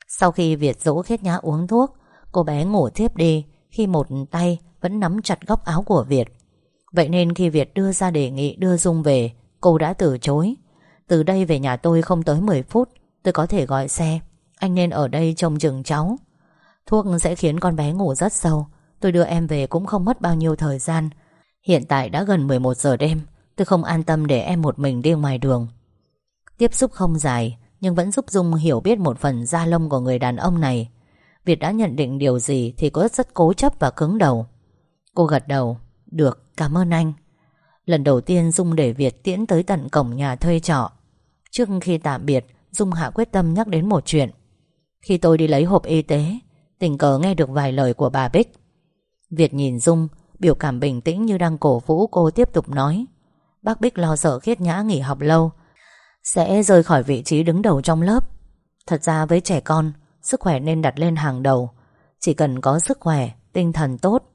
Sau khi Việt dỗ khết nhã uống thuốc Cô bé ngủ thiếp đi Khi một tay vẫn nắm chặt góc áo của Việt. Vậy nên khi Việt đưa ra đề nghị đưa Dung về, Cô đã từ chối. Từ đây về nhà tôi không tới 10 phút, Tôi có thể gọi xe. Anh nên ở đây trông chừng cháu. Thuốc sẽ khiến con bé ngủ rất sâu. Tôi đưa em về cũng không mất bao nhiêu thời gian. Hiện tại đã gần 11 giờ đêm, Tôi không an tâm để em một mình đi ngoài đường. Tiếp xúc không dài, Nhưng vẫn giúp Dung hiểu biết một phần da lông của người đàn ông này. Việt đã nhận định điều gì Thì có rất cố chấp và cứng đầu. Cô gật đầu. Được, cảm ơn anh. Lần đầu tiên Dung để Việt tiễn tới tận cổng nhà thuê trọ. Trước khi tạm biệt, Dung hạ quyết tâm nhắc đến một chuyện. Khi tôi đi lấy hộp y tế, Tình cờ nghe được vài lời của bà Bích. Việt nhìn Dung, Biểu cảm bình tĩnh như đang cổ vũ cô tiếp tục nói. Bác Bích lo sợ khiết nhã nghỉ học lâu. Sẽ rời khỏi vị trí đứng đầu trong lớp. Thật ra với trẻ con, Sức khỏe nên đặt lên hàng đầu. Chỉ cần có sức khỏe, Tinh thần tốt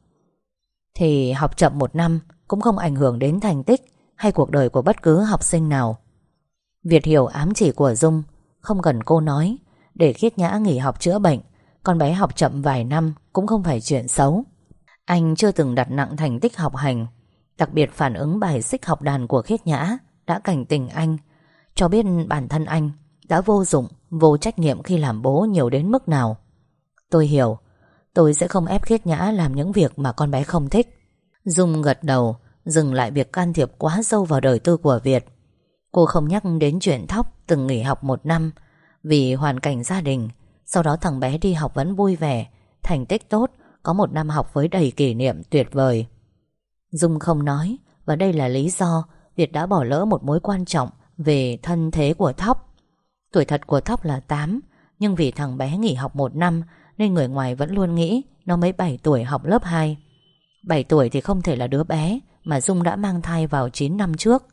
thì học chậm một năm Cũng không ảnh hưởng đến thành tích Hay cuộc đời của bất cứ học sinh nào. Việt hiểu ám chỉ của Dung Không cần cô nói. Để khiết nhã nghỉ học chữa bệnh Con bé học chậm vài năm Cũng không phải chuyện xấu. Anh chưa từng đặt nặng thành tích học hành Đặc biệt phản ứng bài xích học đàn của khiết nhã Đã cảnh tình anh Cho biết bản thân anh Đã vô dụng, vô trách nhiệm khi làm bố nhiều đến mức nào. Tôi hiểu Tôi sẽ không ép khiết nhã làm những việc mà con bé không thích Dung gật đầu Dừng lại việc can thiệp quá sâu vào đời tư của Việt Cô không nhắc đến chuyện Thóc từng nghỉ học một năm vì hoàn cảnh gia đình. Sau đó thằng bé đi học vẫn vui vẻ, thành tích tốt, có một năm học với đầy kỷ niệm tuyệt vời. Dung không nói và đây là lý do Việt đã bỏ lỡ một mối quan trọng về thân thế của Thóc. Tuổi thật của Thóc là 8 nhưng vì thằng bé nghỉ học một năm nên người ngoài vẫn luôn nghĩ nó mới 7 tuổi học lớp 2. 7 tuổi thì không thể là đứa bé mà Dung đã mang thai vào 9 năm trước.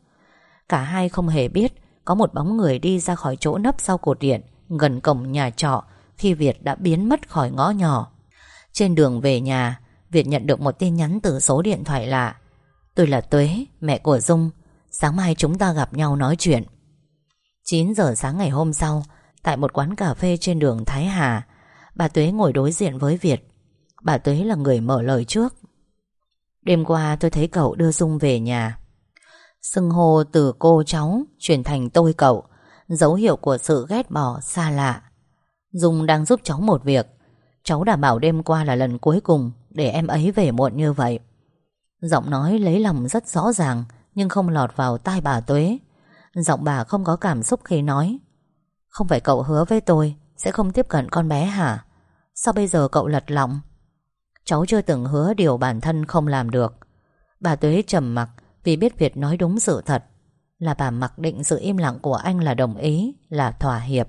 Cả hai không hề biết Có một bóng người đi ra khỏi chỗ nấp sau cột điện Gần cổng nhà trọ Khi Việt đã biến mất khỏi ngõ nhỏ Trên đường về nhà Việt nhận được một tin nhắn từ số điện thoại lạ Tôi là Tuế, mẹ của Dung Sáng mai chúng ta gặp nhau nói chuyện 9 giờ sáng ngày hôm sau Tại một quán cà phê trên đường Thái Hà Bà Tuế ngồi đối diện với Việt. Bà Tuế là người mở lời trước. Đêm qua tôi thấy cậu đưa Dung về nhà. Xưng hô từ cô cháu, Chuyển thành tôi cậu. Dấu hiệu của sự ghét bỏ xa lạ. Dung đang giúp cháu một việc. Cháu đảm bảo đêm qua là lần cuối cùng Để em ấy về muộn như vậy. Giọng nói lấy lòng rất rõ ràng, Nhưng không lọt vào tai bà Tuế. Giọng bà không có cảm xúc khi nói. Không phải cậu hứa với tôi, Sẽ không tiếp cận con bé hả? Sao bây giờ cậu lật lọng? Cháu chưa từng hứa điều bản thân không làm được. Bà Tuế trầm mặc vì biết Việt nói đúng sự thật, Là bà mặc định sự im lặng của anh là đồng ý, Là thỏa hiệp.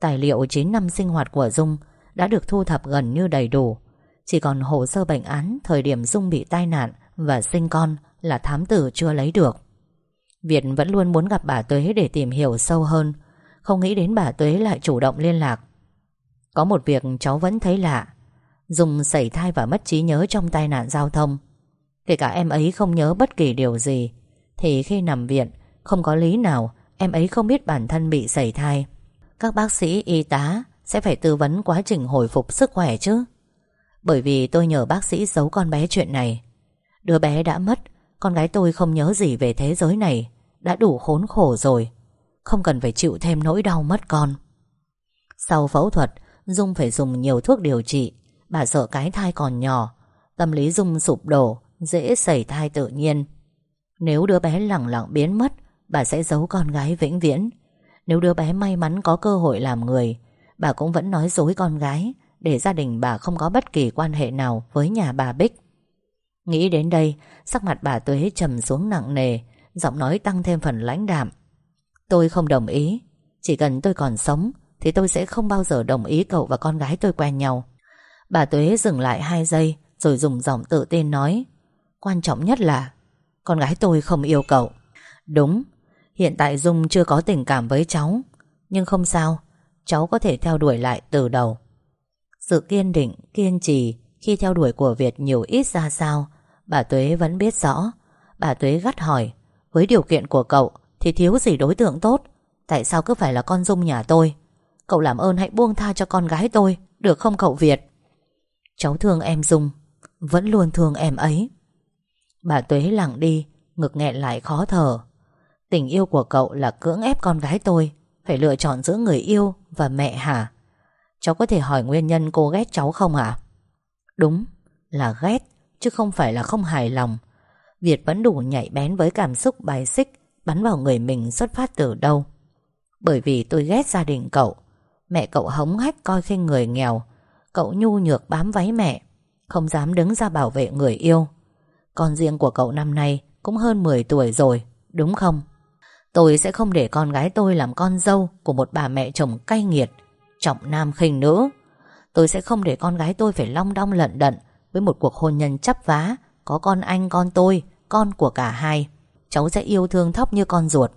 Tài liệu 9 năm sinh hoạt của Dung Đã được thu thập gần như đầy đủ. Chỉ còn hồ sơ bệnh án, Thời điểm Dung bị tai nạn Và sinh con là thám tử chưa lấy được. Việt vẫn luôn muốn gặp bà Tuế Để tìm hiểu sâu hơn. Không nghĩ đến bà Tuế lại chủ động liên lạc. Có một việc cháu vẫn thấy lạ. Dung xảy thai và mất trí nhớ trong tai nạn giao thông. Kể cả em ấy không nhớ bất kỳ điều gì, Thì khi nằm viện, Không có lý nào em ấy không biết bản thân bị sẩy thai. Các bác sĩ, y tá Sẽ phải tư vấn quá trình hồi phục sức khỏe chứ. Bởi vì tôi nhờ bác sĩ giấu con bé chuyện này. Đứa bé đã mất, Con gái tôi không nhớ gì về thế giới này, Đã đủ khốn khổ rồi. Không cần phải chịu thêm nỗi đau mất con. Sau phẫu thuật Dung phải dùng nhiều thuốc điều trị Bà sợ cái thai còn nhỏ Tâm lý Dung sụp đổ dễ xảy thai tự nhiên. Nếu đứa bé lặng lặng biến mất, bà sẽ giấu con gái vĩnh viễn. Nếu đứa bé may mắn có cơ hội làm người, bà cũng vẫn nói dối con gái để gia đình bà không có bất kỳ quan hệ nào với nhà bà Bích. Nghĩ đến đây, sắc mặt bà Tuế trầm xuống nặng nề, giọng nói tăng thêm phần lãnh đạm. Tôi không đồng ý, chỉ cần tôi còn sống thì tôi sẽ không bao giờ đồng ý cậu và con gái tôi quen nhau. Bà Tuế dừng lại hai giây rồi dùng giọng tự tin nói Quan trọng nhất là Con gái tôi không yêu cậu. Đúng Hiện tại Dung chưa có tình cảm với cháu Nhưng không sao Cháu có thể theo đuổi lại từ đầu. Sự kiên định, kiên trì Khi theo đuổi của Việt nhiều ít ra sao Bà Tuế vẫn biết rõ. Bà Tuế gắt hỏi Với điều kiện của cậu Thì thiếu gì đối tượng tốt? Tại sao cứ phải là con Dung nhà tôi? Cậu làm ơn hãy buông tha cho con gái tôi, Được không cậu Việt? Cháu thương em Dung, Vẫn luôn thương em ấy. Bà Tuế lặng đi, Ngực nghẹn lại khó thở. Tình yêu của cậu là cưỡng ép con gái tôi, Phải lựa chọn giữa người yêu và mẹ hả? Cháu có thể hỏi nguyên nhân cô ghét cháu không à Đúng, Là ghét, Chứ không phải là không hài lòng. Việt vẫn đủ nhạy bén với cảm xúc bài xích Bắn vào người mình xuất phát từ đâu. Bởi vì tôi ghét gia đình cậu Mẹ cậu hống hách coi khinh người nghèo. Cậu nhu nhược bám váy mẹ. Không dám đứng ra bảo vệ người yêu. Con riêng của cậu năm nay Cũng hơn 10 tuổi rồi, Đúng không? Tôi sẽ không để con gái tôi làm con dâu Của một bà mẹ chồng cay nghiệt, Trọng nam khinh nữ. Tôi sẽ không để con gái tôi phải long đong lận đận Với một cuộc hôn nhân chấp vá, Có con anh, con tôi, Con của cả hai. Cháu sẽ yêu thương Thóc như con ruột.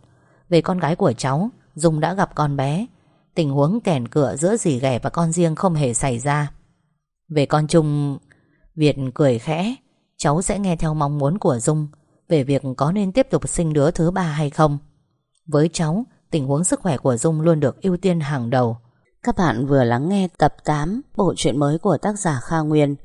Về con gái của cháu, Dung đã gặp con bé Tình huống kèn cửa giữa dì ghẻ và con riêng không hề xảy ra. Về con Trung, Việt cười khẽ, Cháu sẽ nghe theo mong muốn của Dung Về việc có nên tiếp tục sinh đứa thứ ba hay không. Với cháu, Tình huống sức khỏe của Dung luôn được ưu tiên hàng đầu. Các bạn vừa lắng nghe tập 8 Bộ truyện mới của tác giả Kha Nguyên.